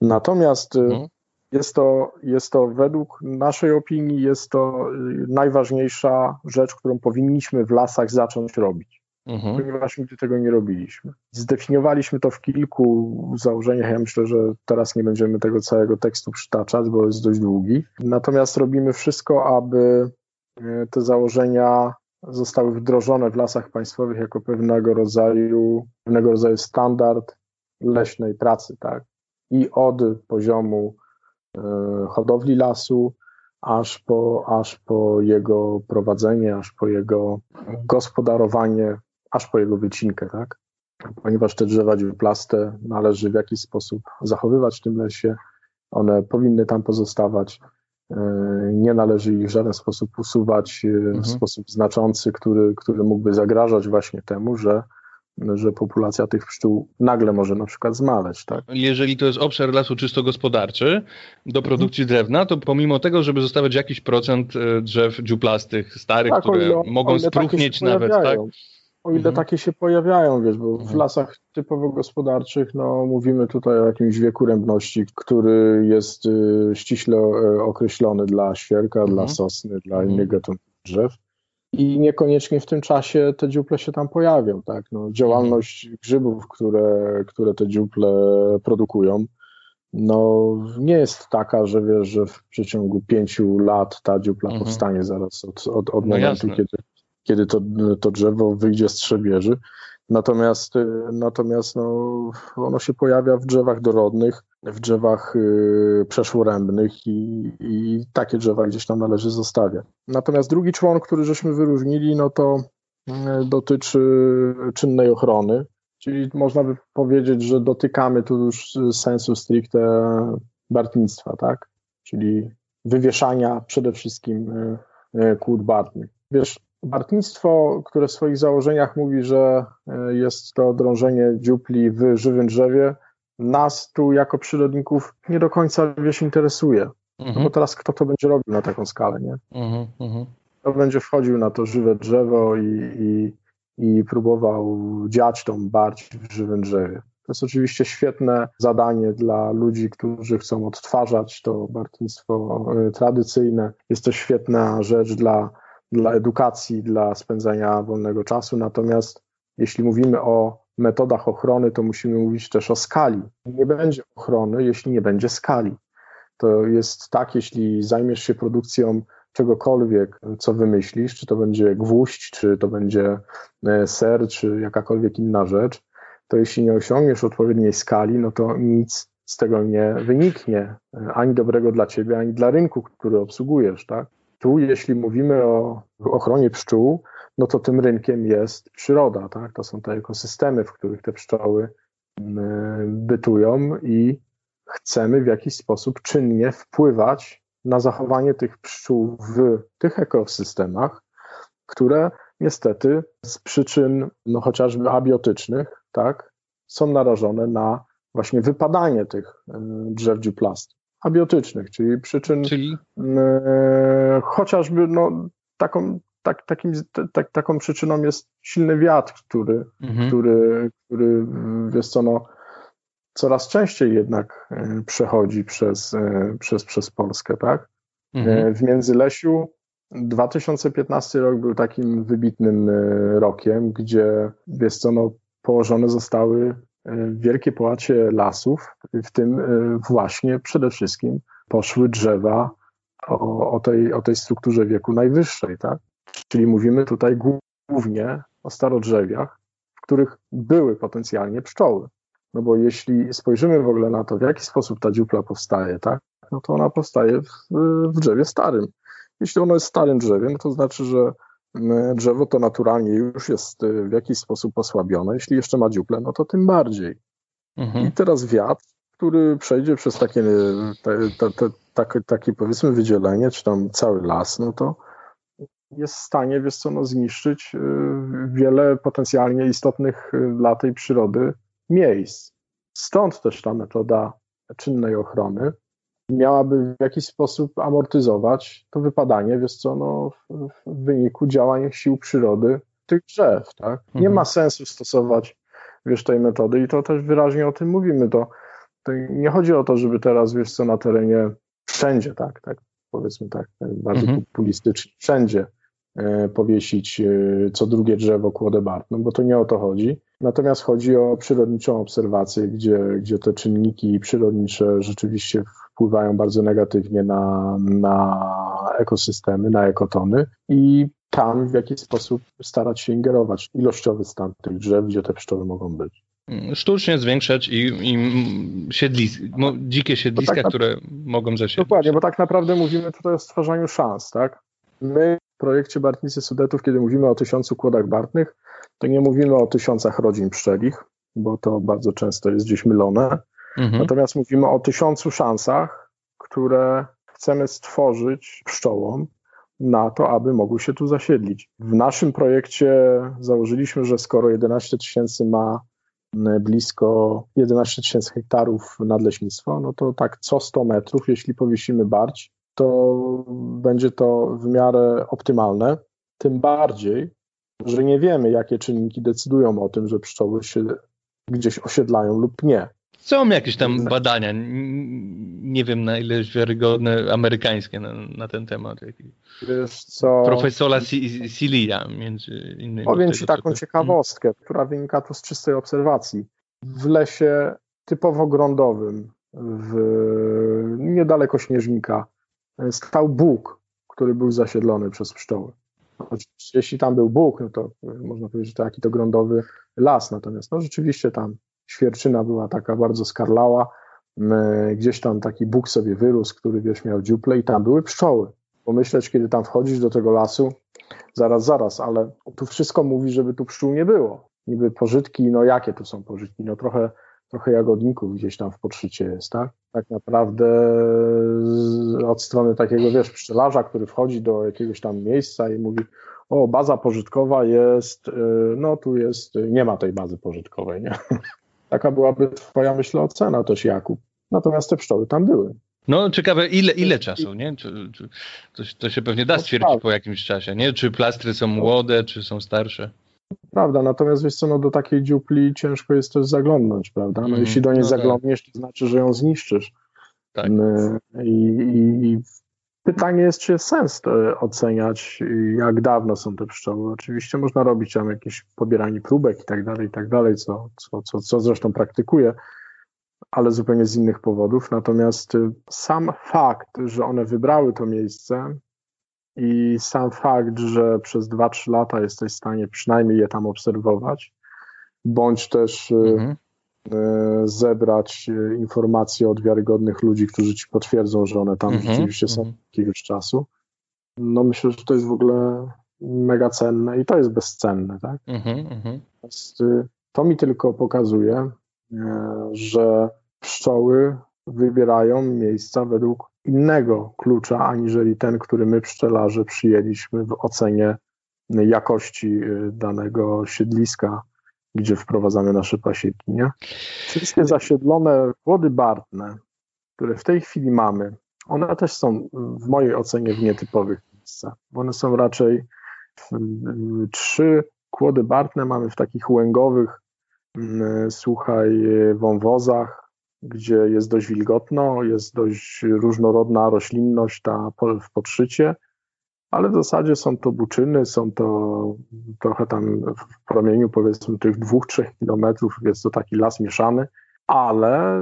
Speaker 3: Natomiast y, mhm. Jest, to, jest to według naszej opinii jest to y, najważniejsza rzecz, którą powinniśmy w lasach zacząć robić. Mhm. Ponieważ nigdy tego nie robiliśmy. Zdefiniowaliśmy to w kilku założeniach. Ja myślę, że teraz nie będziemy tego całego tekstu przytaczać, bo jest dość długi. Natomiast robimy wszystko, aby y, te założenia zostały wdrożone w lasach państwowych jako pewnego rodzaju, pewnego rodzaju standard leśnej pracy, tak? I od poziomu hodowli lasu, aż po, aż po jego prowadzenie, aż po jego gospodarowanie, aż po jego wycinkę, tak? Ponieważ te drzewa dziuplaste należy w jakiś sposób zachowywać w tym lesie, one powinny tam pozostawać, E, nie należy ich w żaden sposób usuwać e, mhm. w sposób znaczący, który, który mógłby zagrażać właśnie temu, że że populacja tych pszczół nagle może na przykład zmaleć. Tak?
Speaker 1: Jeżeli to jest obszar lasu czysto gospodarczy do produkcji mhm. drewna, to pomimo tego, żeby zostawiać jakiś procent e, drzew dziuplastych, starych, tak, które ile, mogą spróchnieć nawet, tak?
Speaker 3: O ile mhm. takie się pojawiają, wiesz, bo mhm. w lasach typowo gospodarczych, no mówimy tutaj o jakimś wieku rębności, który jest y, ściśle y, określony dla świerka, mhm. dla sosny, dla mhm. innych gatunków drzew. I niekoniecznie w tym czasie te dziuple się tam pojawią, tak? No, działalność grzybów, które, które te dziuple produkują, no nie jest taka, że wiesz, że w przeciągu pięciu lat ta dziupla mhm. powstanie zaraz od, od, od no momentu, kiedy kiedy to, to drzewo wyjdzie z trzebieży. Natomiast, y, natomiast no, ono się pojawia w drzewach dorodnych, w drzewach y, przeszłorębnych i, i takie drzewa gdzieś tam należy zostawiać. Natomiast drugi człon, który żeśmy wyróżnili, no to y, dotyczy czynnej ochrony, czyli można by powiedzieć, że dotykamy tu już sensu stricte bartnictwa, tak? Czyli wywieszania przede wszystkim kłód bartnych. Wiesz, Bartnictwo, które w swoich założeniach mówi, że e, jest to drążenie dziupli w żywym drzewie, nas tu jako przyrodników nie do końca wieś interesuje. Mhm. No bo teraz kto to będzie robił na taką skalę, nie? Mhm, mhm. Kto będzie wchodził na to żywe drzewo i, i, i próbował dziać tą barć w żywym drzewie. To jest oczywiście świetne zadanie dla ludzi, którzy chcą odtwarzać to bartnictwo e, tradycyjne. Jest to świetna rzecz dla dla edukacji, dla spędzania wolnego czasu. Natomiast jeśli mówimy o metodach ochrony, to musimy mówić też o skali. Nie będzie ochrony, jeśli nie będzie skali. To jest tak, jeśli zajmiesz się produkcją czegokolwiek, co wymyślisz, czy to będzie gwóźdź, czy to będzie e, ser, czy jakakolwiek inna rzecz, to jeśli nie osiągniesz odpowiedniej skali, no to nic z tego nie wyniknie, ani dobrego dla ciebie, ani dla rynku, który obsługujesz, tak? Tu, jeśli mówimy o ochronie pszczół, no to tym rynkiem jest przyroda, tak? To są te ekosystemy, w których te pszczoły bytują i chcemy w jakiś sposób czynnie wpływać na zachowanie tych pszczół w tych ekosystemach, które niestety z przyczyn no, chociażby abiotycznych, tak, są narażone na właśnie wypadanie tych drzew dziuplastych. Abiotycznych, czyli przyczyn czyli? E, chociażby no, taką, tak, takim, tak, taką przyczyną jest silny wiatr, który, mhm. który, który wiesz co, no, coraz częściej jednak e, przechodzi przez, e, przez, przez Polskę, tak? Mhm. W Międzylesiu 2015 rok był takim wybitnym rokiem, gdzie wiesz co, no, położone zostały wielkie połacie lasów, w tym właśnie przede wszystkim poszły drzewa o, o, tej, o tej strukturze wieku najwyższej, tak? Czyli mówimy tutaj głównie o starodrzewiach, w których były potencjalnie pszczoły. No bo jeśli spojrzymy w ogóle na to, w jaki sposób ta dziupla powstaje, tak, no to ona powstaje w, w drzewie starym. Jeśli ono jest starym drzewem, to znaczy, że drzewo to naturalnie już jest w jakiś sposób osłabione. Jeśli jeszcze ma dziuplę, no to tym bardziej. Mhm. I teraz wiatr, który przejdzie przez takie, te, te, te, takie, takie powiedzmy wydzielenie, czy tam cały las, no to jest w stanie, wiesz co, no, zniszczyć y, wiele potencjalnie istotnych y, dla tej przyrody miejsc. Stąd też ta metoda czynnej ochrony miałaby w jakiś sposób amortyzować to wypadanie, wiesz co, no, w, wyniku działań sił przyrody tych drzew, tak? Nie mhm. ma sensu stosować, wiesz, tej metody i to też wyraźnie o tym mówimy, to, to nie chodzi o to, żeby teraz, wiesz co, na terenie wszędzie, tak, tak, powiedzmy tak, bardzo mhm. populistycznie, wszędzie e, powiesić e, co drugie drzewo kłodę Bartną, bo to nie o to chodzi. Natomiast chodzi o przyrodniczą obserwację, gdzie, gdzie te czynniki przyrodnicze rzeczywiście wpływają bardzo negatywnie na, na ekosystemy, na ekotony i tam w jakiś sposób starać się ingerować ilościowy stan tych drzew, gdzie te pszczoły mogą być.
Speaker 1: Sztucznie zwiększać i, i siedlis, dzikie siedliska, tak które mogą zasiedlić.
Speaker 3: Dokładnie, bo tak naprawdę mówimy tutaj o stwarzaniu szans, tak? My projekcie Bartnicy Sudetów, kiedy mówimy o tysiącu kłodach bartnych, to nie mówimy o tysiącach rodzin pszczelich, bo to bardzo często jest gdzieś mylone. Mhm. Natomiast mówimy o tysiącu szansach, które chcemy stworzyć pszczołom na to, aby mogły się tu zasiedlić. W naszym projekcie założyliśmy, że skoro 11 tysięcy ma blisko 11 tysięcy hektarów nadleśnictwa, no to tak co 100 metrów, jeśli powiesimy barć, to będzie to w miarę optymalne. Tym bardziej, że nie wiemy, jakie czynniki decydują o tym, że pszczoły się gdzieś osiedlają lub nie.
Speaker 1: Są jakieś tam badania, nie wiem na ile wiarygodne, amerykańskie na, na ten temat. Profesora Silia między innymi.
Speaker 3: Powiem Ci taką ciekawostkę, która wynika tu z czystej obserwacji. W lesie typowo grądowym, w, niedaleko Śnieżnika, stał Bóg, który był zasiedlony przez pszczoły. Jeśli tam był Bóg, no to można powiedzieć, że to jaki to grądowy las, natomiast no rzeczywiście tam świerczyna była taka bardzo skarlała, gdzieś tam taki Bóg sobie wyrósł, który wiesz, miał dziuple i tam były pszczoły. Pomyśleć, kiedy tam wchodzisz do tego lasu, zaraz, zaraz, ale tu wszystko mówi, żeby tu pszczół nie było. Niby pożytki, no jakie tu są pożytki? No trochę, trochę jagodników gdzieś tam w podszycie jest, tak? Tak naprawdę od strony takiego, wiesz, pszczelarza, który wchodzi do jakiegoś tam miejsca i mówi, o, baza pożytkowa jest, y, no tu jest, nie ma tej bazy pożytkowej, nie? Taka byłaby twoja, myślę, ocena też, Jakub. Natomiast te pszczoły tam były.
Speaker 1: No ciekawe, ile, ile czasu, nie? Czy, czy, to, to, się pewnie da no stwierdzić no, po jakimś czasie, nie? Czy plastry są młode, czy są starsze?
Speaker 3: Prawda, natomiast wiesz co, no do takiej dziupli ciężko jest też zaglądnąć, prawda? No mm, jeśli do niej no tak. zaglądniesz, to znaczy, że ją zniszczysz. Tak. I, i, Pytanie jest, czy jest sens to oceniać, jak dawno są te pszczoły. Oczywiście można robić tam jakieś pobieranie próbek i tak dalej, i tak dalej, co, co, co, co zresztą praktykuję, ale zupełnie z innych powodów. Natomiast y, sam fakt, że one wybrały to miejsce i sam fakt, że przez 2-3 lata jesteś w stanie przynajmniej je tam obserwować, bądź też y, mhm. Y, zebrać informacje od wiarygodnych ludzi, którzy ci potwierdzą, że one tam mhm. rzeczywiście są mhm. jakiegoś czasu. No myślę, że to jest w ogóle mega cenne i to jest bezcenne, tak? Mhm, mhm. To mi tylko pokazuje, że pszczoły wybierają miejsca według innego klucza, aniżeli ten, który my pszczelarze przyjęliśmy w ocenie jakości y, danego siedliska, gdzie wprowadzamy nasze pasieki. Nie? Wszystkie zasiedlone wody bartne, które w tej chwili mamy, one też są w mojej ocenie w nietypowych miejscach, one są raczej trzy kłody bartne mamy w takich łęgowych, mm, słuchaj, wąwozach, gdzie jest dość wilgotno, jest dość różnorodna roślinność ta w podszycie, ale w zasadzie są to buczyny, są to trochę tam w promieniu powiedzmy tych dwóch, trzech kilometrów jest to taki las mieszany, ale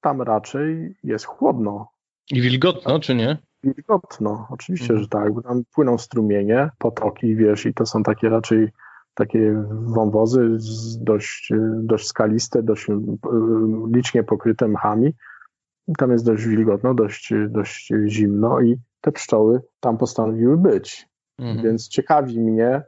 Speaker 3: tam raczej jest chłodno.
Speaker 1: I wilgotno, czy nie?
Speaker 3: Wilgotno, oczywiście, mhm. że tak, bo tam płyną strumienie, potoki, wiesz, i to są takie raczej takie wąwozy dość, dość skaliste, dość e, licznie pokryte mchami. Tam jest dość wilgotno, dość, dość zimno i te pszczoły tam postanowiły być. Mhm. Więc ciekawi mnie,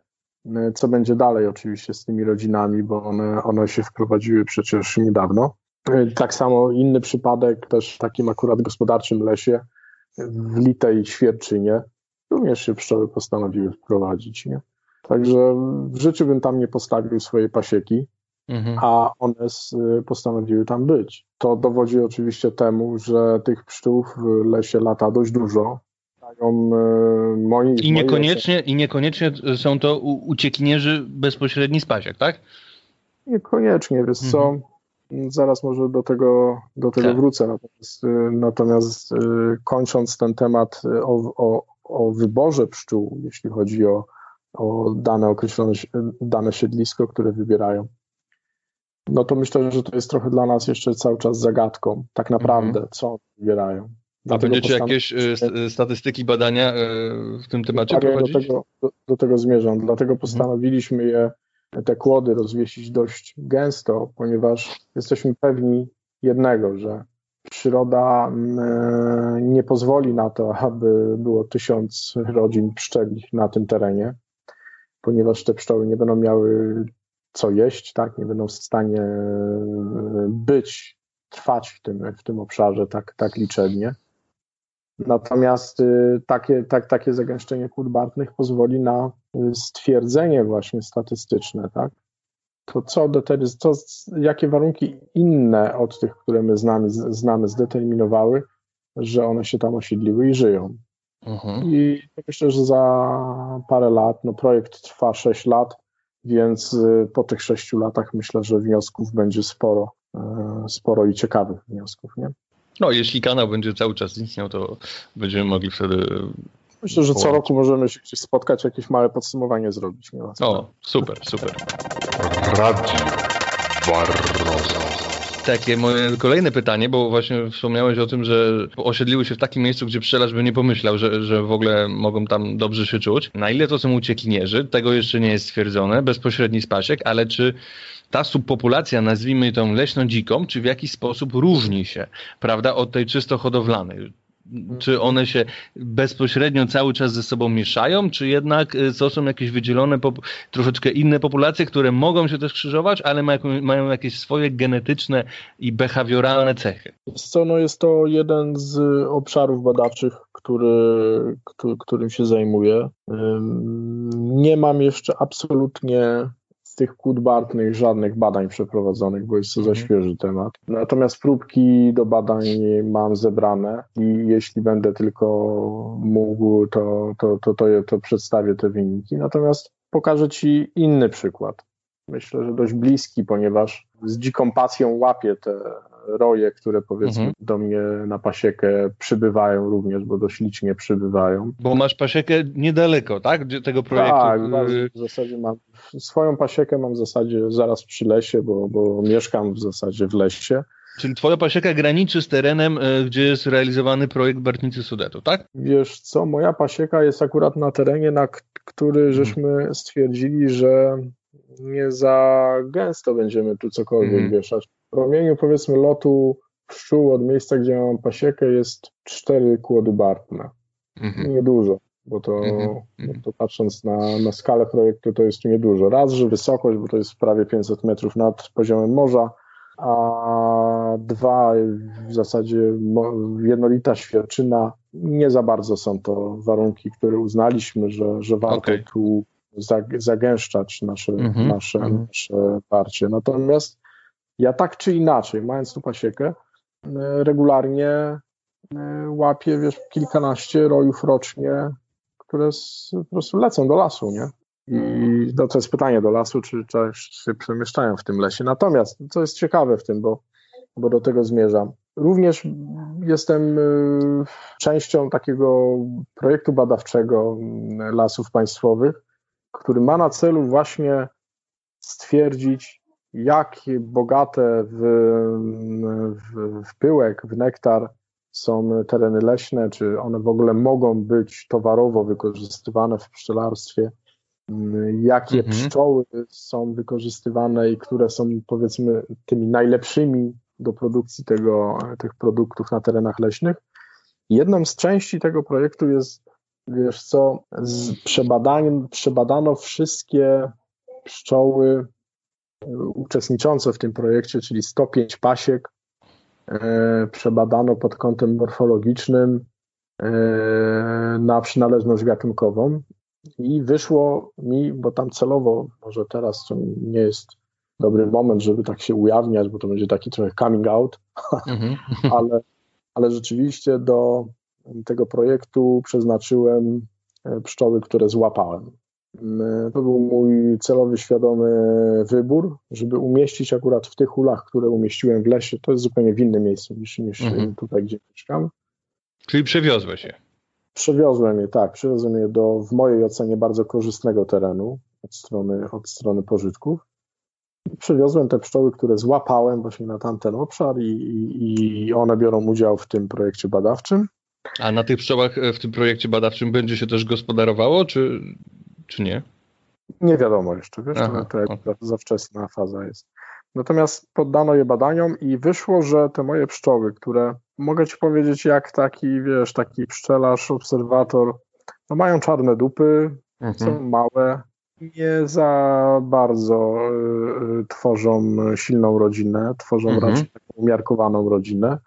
Speaker 3: e, co będzie dalej oczywiście z tymi rodzinami, bo one, one się wprowadziły przecież niedawno. E, tak samo inny przypadek też w takim akurat gospodarczym lesie w Litej Świerczynie również się pszczoły postanowiły wprowadzić. Nie? Także w życiu bym tam nie postawił swojej pasieki, mhm. a one postanowiły tam być. To dowodzi oczywiście temu, że tych pszczół w lesie lata dość dużo.
Speaker 1: E, moi, I, niekoniecznie, I niekoniecznie są to uciekinierzy bezpośredni z pasiek, tak?
Speaker 3: Niekoniecznie, wiesz mhm. co, zaraz może do tego, do tego tak. wrócę. Natomiast, e, natomiast kończąc ten temat o, o, o wyborze pszczół, jeśli chodzi o o dane określone, dane siedlisko, które wybierają. No to myślę, że to jest trochę dla nas jeszcze cały czas zagadką, tak naprawdę, mm -hmm. co wybierają.
Speaker 1: A będziecie jakieś y, statystyki, badania y, w tym temacie prowadzić?
Speaker 3: Do tego, do, do tego zmierzam. Dlatego mhm. postanowiliśmy je, te kłody rozwiesić dość gęsto, ponieważ jesteśmy pewni jednego, że przyroda nie pozwoli na to, aby było tysiąc rodzin pszczeli na tym terenie ponieważ te pszczoły nie będą miały co jeść, tak, nie będą w stanie e, być, trwać w tym, w tym obszarze tak, tak liczebnie. Natomiast e, takie, tak, takie zagęszczenie kłód pozwoli na e, stwierdzenie właśnie statystyczne, tak? To co, to, jakie warunki inne od tych, które my znamy, znamy, zdeterminowały, że one się tam osiedliły i żyją. Mhm. I myślę, że za parę lat, no projekt trwa 6 lat, więc y, po tych 6 latach myślę, że wniosków będzie sporo, y, sporo i ciekawych wniosków, nie?
Speaker 1: No, jeśli kanał będzie cały czas istniał, to będziemy mogli wtedy.
Speaker 3: Myślę, że co roku możemy się gdzieś spotkać, jakieś małe podsumowanie zrobić.
Speaker 1: o, super, super. Radio Barroso takie moje kolejne pytanie, bo właśnie wspomniałeś o tym, że osiedliły się w takim miejscu, gdzie pszczelarz by nie pomyślał, że, że w ogóle mogą tam dobrze się czuć. Na ile to są uciekinierzy, tego jeszcze nie jest stwierdzone, bezpośredni spasiek, ale czy ta subpopulacja, nazwijmy tą leśną dziką, czy w jakiś sposób różni się, prawda, od tej czysto hodowlanej? Czy one się bezpośrednio cały czas ze sobą mieszają, czy jednak y, to są jakieś wydzielone, troszeczkę inne populacje, które mogą się też krzyżować, ale mają jakieś swoje genetyczne i behawioralne cechy?
Speaker 3: Co, no jest to jeden z obszarów badawczych, który, którym się zajmuję. Nie mam jeszcze absolutnie z tych kłód bartnych żadnych badań przeprowadzonych, bo jest to za mhm. świeży temat. Natomiast próbki do badań mam zebrane i jeśli będę tylko mógł, to, to, to, to, to przedstawię te wyniki. Natomiast pokażę Ci inny przykład. Myślę, że dość bliski, ponieważ z dziką pasją łapię te, roje, które powiedzmy mhm. do mnie na pasiekę przybywają również, bo dość licznie przybywają.
Speaker 1: Bo masz pasiekę niedaleko, tak? Tego projektu?
Speaker 3: Tak, w zasadzie mam swoją pasiekę mam w zasadzie zaraz przy lesie, bo, bo mieszkam w zasadzie w lesie.
Speaker 1: Czyli twoja pasieka graniczy z terenem, e, gdzie jest realizowany projekt Bartnicy Sudetu, tak?
Speaker 3: Wiesz co, moja pasieka jest akurat na terenie, na który mhm. żeśmy stwierdzili, że nie za gęsto będziemy tu cokolwiek mm. wieszać. W promieniu powiedzmy lotu pszczół od miejsca, gdzie mam pasiekę jest cztery kłody Bartna. Mm -hmm. Niedużo, bo to, mm -hmm. to patrząc na, na skalę projektu to jest niedużo. Raz, że wysokość, bo to jest prawie 500 metrów nad poziomem morza, a dwa w zasadzie jednolita świerczyna. Nie za bardzo są to warunki, które uznaliśmy, że, że warto okay. tu zagęszczać nasze, mm-hmm. nasze, mm-hmm. nasze parcie. Natomiast ja tak czy inaczej, mając tu pasiekę, e, regularnie e, łapię wiesz, kilkanaście rojów rocznie, które z, po prostu lecą do lasu, nie? I no, to jest pytanie do lasu, czy, czy się przemieszczają w tym lesie. Natomiast, co jest ciekawe w tym, bo, bo do tego zmierzam, również jestem y, częścią takiego projektu badawczego lasów państwowych, który ma na celu właśnie stwierdzić, jak bogate w, w, w pyłek, w nektar są tereny leśne, czy one w ogóle mogą być towarowo wykorzystywane w pszczelarstwie jakie mhm. pszczoły są wykorzystywane i które są powiedzmy tymi najlepszymi do produkcji tego, tych produktów na terenach leśnych. Jedną z części tego projektu jest, wiesz co, przebadano wszystkie pszczoły uczestniczące w tym projekcie, czyli 105 pasiek, e, przebadano pod kątem morfologicznym e, na przynależność gatunkową i wyszło mi, bo tam celowo, może teraz to nie jest dobry moment, żeby tak się ujawniać, bo to będzie taki trochę coming out, mhm. ale, ale rzeczywiście do tego projektu przeznaczyłem e, pszczoły, które złapałem. Mm, to był mój celowy, świadomy wybór, żeby umieścić akurat w tych ulach, które umieściłem w lesie. To jest zupełnie w innym miejscu niż, niż mhm. tutaj, gdzie mieszkam.
Speaker 1: Czyli przewiozłeś je.
Speaker 3: Przewiozłem je, tak, przewiozłem je do w mojej ocenie bardzo korzystnego terenu od strony, od strony pożytków. Przewiozłem te pszczoły, które złapałem właśnie na tamten obszar i, i, i one biorą udział w tym projekcie badawczym.
Speaker 1: A na tych pszczołach w tym projekcie badawczym będzie się też gospodarowało, czy, czy nie?
Speaker 3: Nie wiadomo jeszcze, wiesz, Aha, to, to okay. za wczesna faza jest. Natomiast poddano je badaniom i wyszło, że te moje pszczoły, które mogę ci powiedzieć, jak taki, wiesz, taki pszczelarz, obserwator, no mają czarne dupy, mhm. są małe, nie za bardzo y, tworzą silną rodzinę, tworzą mhm. raczej taką umiarkowaną rodzinę.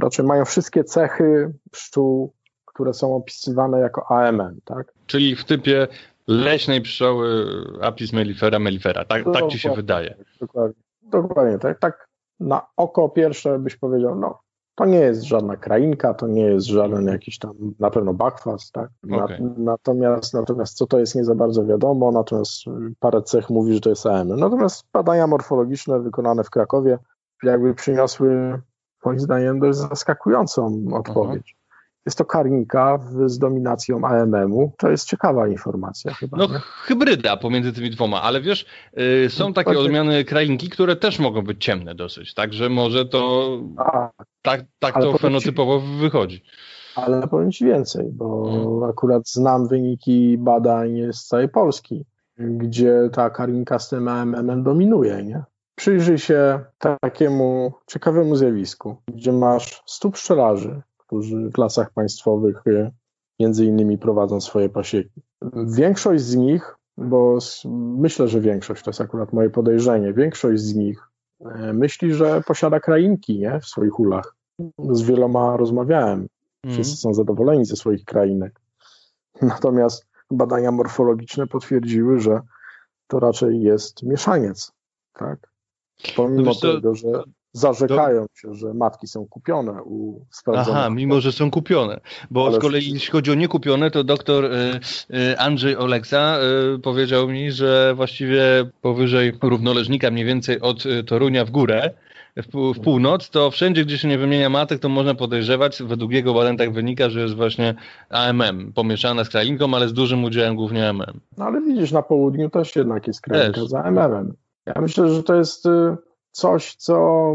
Speaker 3: Raczej mają wszystkie cechy pszczół, które są opisywane jako AMN, tak?
Speaker 1: Czyli w typie leśnej pszczoły Apis mellifera mellifera, tak, tak ci się wydaje.
Speaker 3: Dokładnie. Dokładnie, tak, tak na oko pierwsze byś powiedział, no to nie jest żadna krainka, to nie jest żaden jakiś tam, na pewno bakwas, tak? Na, okay. Natomiast, natomiast co to jest nie za bardzo wiadomo, natomiast parę cech mówi, że to jest AM. Natomiast badania morfologiczne wykonane w Krakowie jakby przyniosły moim zdaniem dość zaskakującą odpowiedź. Jest to karnika z dominacją AMM-u. To jest ciekawa informacja chyba.
Speaker 1: No, nie? hybryda pomiędzy tymi dwoma, ale wiesz, yy, są takie odmiany krainki, które też mogą być ciemne dosyć, także może to A, tak, tak to fenotypowo ci, wychodzi.
Speaker 3: Ale powiem Ci więcej, bo hmm. akurat znam wyniki badań z całej Polski, gdzie ta karinka z tym AMM dominuje, nie? Przyjrzyj się takiemu ciekawemu zjawisku, gdzie masz 100 pszczelarzy, którzy w lasach państwowych e, między innymi prowadzą swoje pasieki. Większość z nich, bo myślę, że większość, to jest akurat moje podejrzenie, większość z nich e, myśli, że posiada krainki nie? w swoich ulach. Z wieloma rozmawiałem. Wszyscy mm. są zadowoleni ze swoich krainek. Natomiast badania morfologiczne potwierdziły, że to raczej jest mieszaniec. Tak? Pomimo no tego, że zarzekają się, że matki są kupione u sprawdzonych.
Speaker 1: Aha, mimo że są kupione. Bo Ale z kolei jeśli chodzi o niekupione, to doktor y, y, Andrzej Oleksa y, powiedział mi, że właściwie powyżej równoleżnika mniej więcej od Torunia w górę w, w północ, to wszędzie, gdzie się nie wymienia matek, to można podejrzewać, według jego badań tak wynika, że jest właśnie AMM, pomieszana z krainką, ale z dużym udziałem głównie AMM.
Speaker 3: No ale widzisz, na południu też jednak jest krainka z AMM-em. Ja myślę, że to jest coś, co,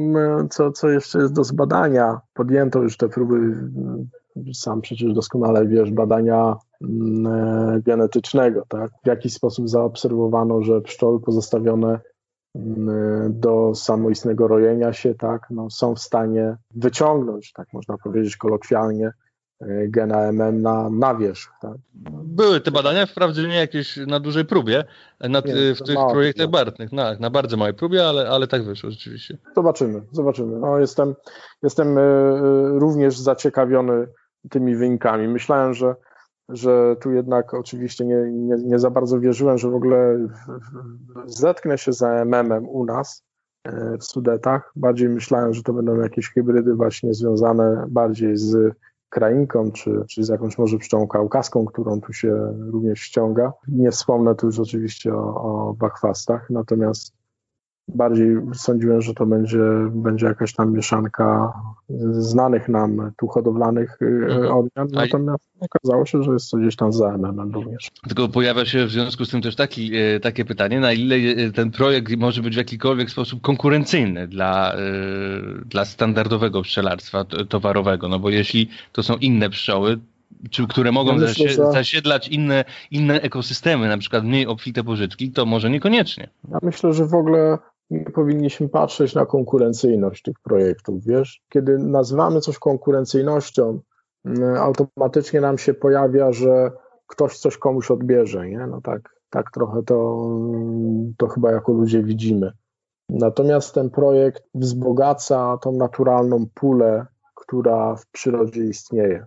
Speaker 3: co, co jeszcze jest do zbadania. Podjęto już te próby, y, sam przecież doskonale wiesz, badania mm, e, genetycznego, tak? W jaki sposób zaobserwowano, że pszczoły pozostawione mm, do samoistnego rojenia się, tak, no, są w stanie wyciągnąć, tak można powiedzieć kolokwialnie, E, gena MM na, na wierzch. Tak?
Speaker 1: Były te badania, wprawdzie nie jakieś na dużej próbie, na, w tych projektach bartnych, na, na bardzo małej próbie, ale, ale tak wyszło rzeczywiście.
Speaker 3: Zobaczymy, zobaczymy. No, jestem, jestem e, e, również zaciekawiony tymi wynikami. Myślałem, że, że tu jednak oczywiście nie, nie, nie za bardzo wierzyłem, że w ogóle zetknę się za MM u nas w Sudetach. Bardziej myślałem, że to będą jakieś hybrydy właśnie związane bardziej z krainką, czy, czy z jakąś może pszczołą kaukaską, którą tu się również ściąga. Nie wspomnę tu już oczywiście o, o bachwastach, natomiast bardziej sądziłem, że to będzie, będzie jakaś tam mieszanka znanych nam tu hodowlanych y, mhm. odmian, natomiast okazało się, że jest to gdzieś tam za MM również.
Speaker 1: Tylko pojawia się w związku z tym też taki, y, takie pytanie, na ile y, ten projekt może być w jakikolwiek sposób konkurencyjny dla, dla standardowego pszczelarstwa towarowego, no bo jeśli to są inne pszczoły, czy, które mogą ja myślę, że... zasiedlać inne, inne ekosystemy, na przykład mniej obfite pożytki, to może niekoniecznie.
Speaker 3: Ja myślę, że w ogóle nie powinniśmy patrzeć na konkurencyjność tych projektów, wiesz? Kiedy nazywamy coś konkurencyjnością, mm, automatycznie nam się pojawia, że ktoś coś komuś odbierze, nie? No tak, tak trochę to, to chyba jako ludzie widzimy. Natomiast ten projekt wzbogaca tą naturalną pulę, która w przyrodzie istnieje.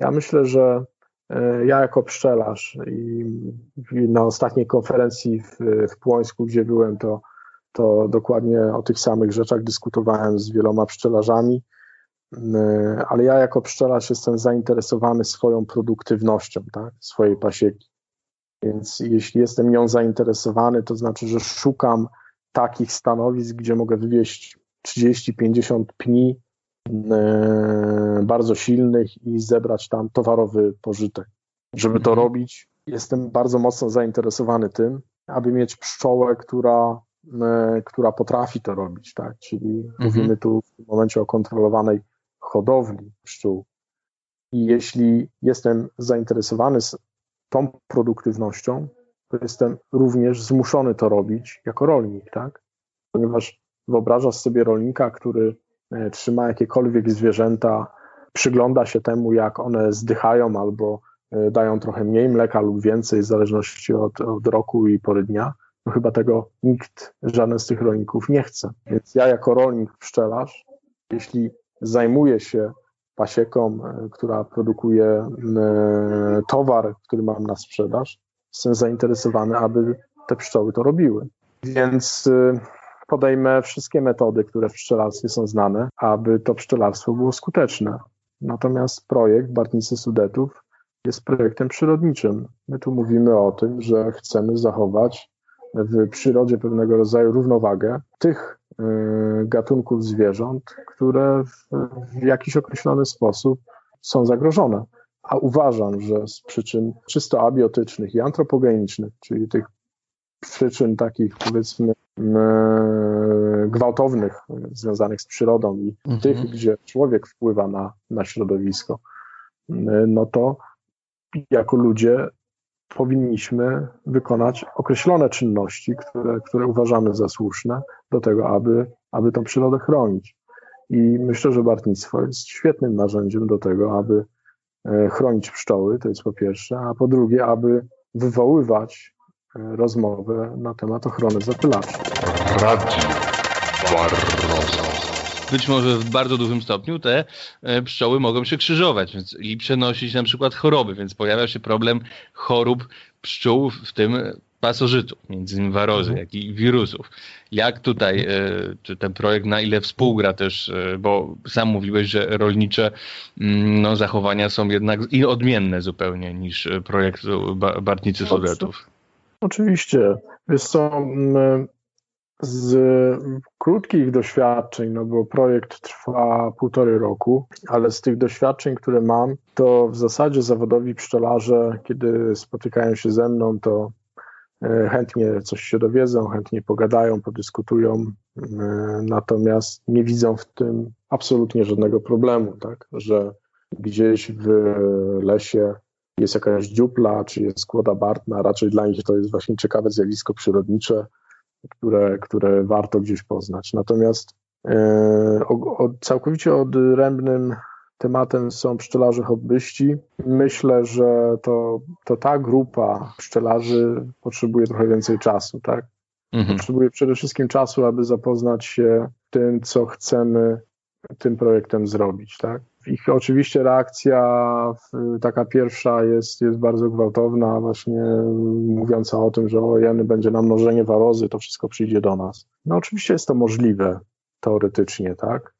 Speaker 3: Ja myślę, że e, ja jako pszczelarz i, na ostatniej konferencji w, w Płońsku, gdzie byłem, to to dokładnie o tych samych rzeczach dyskutowałem z wieloma pszczelarzami, e, ale ja jako pszczelarz jestem zainteresowany swoją produktywnością, tak, swojej pasieki. Więc jeśli jestem nią zainteresowany, to znaczy, że szukam takich stanowisk, gdzie mogę wywieźć 30-50 pni e, bardzo silnych i zebrać tam towarowy pożytek. Żeby to mhm. robić, jestem bardzo mocno zainteresowany tym, aby mieć pszczołę, która która potrafi to robić, tak? Czyli mhm. mówimy tu w tym momencie o kontrolowanej hodowli pszczół. I jeśli jestem zainteresowany tą produktywnością, to jestem również zmuszony to robić jako rolnik, tak? Ponieważ wyobrażasz sobie rolnika, który e, trzyma jakiekolwiek zwierzęta, przygląda się temu, jak one zdychają albo e, dają trochę mniej mleka lub więcej, w zależności od, od roku i pory dnia, no chyba tego nikt, żaden z tych rolników nie chce. Więc ja jako rolnik, pszczelarz, jeśli zajmuję się pasieką, e, która produkuje e, towar, który mam na sprzedaż, jestem zainteresowany, aby te pszczoły to robiły. Więc e, podejmę wszystkie metody, które w pszczelarstwie są znane, aby to pszczelarstwo było skuteczne. Natomiast projekt Bartnicy Sudetów jest projektem przyrodniczym. My tu mówimy o tym, że chcemy zachować w przyrodzie pewnego rodzaju równowagę tych y, gatunków zwierząt, które w, jakiś określony sposób są zagrożone. A uważam, że z przyczyn czysto abiotycznych i antropogenicznych, czyli tych przyczyn takich powiedzmy y, gwałtownych, związanych z przyrodą i mhm. tych, gdzie człowiek wpływa na, na środowisko, y, no to jako ludzie powinniśmy wykonać określone czynności, które, które uważamy za słuszne do tego, aby, aby tą przyrodę chronić. I myślę, że bartnictwo jest świetnym narzędziem do tego, aby e, chronić pszczoły, to jest po pierwsze, a po drugie, aby wywoływać e, rozmowę na temat ochrony zapylaczy. Radio
Speaker 1: Barroso być może w bardzo dużym stopniu te e, pszczoły mogą się krzyżować więc, i przenosić na przykład choroby, więc pojawia się problem chorób pszczół, w tym pasożytów, między innymi warozy, mhm. jak i wirusów. Jak tutaj, e, czy ten projekt na ile współgra też, e, bo sam mówiłeś, że rolnicze mm, no, zachowania są jednak i odmienne zupełnie niż projekt Bartnicy Sudetów.
Speaker 3: Oczywiście. Jest to z krótkich doświadczeń, no bo projekt trwa półtorej roku, ale z tych doświadczeń, które mam, to w zasadzie zawodowi pszczelarze, kiedy spotykają się ze mną, to e, chętnie coś się dowiedzą, chętnie pogadają, podyskutują, e, natomiast nie widzą w tym absolutnie żadnego problemu, tak, że gdzieś w lesie jest jakaś dziupla, czy jest kłoda bartna, raczej dla nich to jest właśnie ciekawe zjawisko przyrodnicze, które, które warto gdzieś poznać. Natomiast e, o, o, całkowicie odrębnym tematem są pszczelarze hobbyści. Myślę, że to, to ta grupa pszczelarzy potrzebuje trochę więcej czasu, tak? Mhm. Potrzebuje przede wszystkim czasu, aby zapoznać się tym, co chcemy tym projektem zrobić, tak? Ich oczywiście reakcja taka pierwsza jest, jest bardzo gwałtowna, właśnie mówiąca o tym, że ojeny będzie nam mnożenie warozy, to wszystko przyjdzie do nas. No oczywiście jest to możliwe teoretycznie, tak?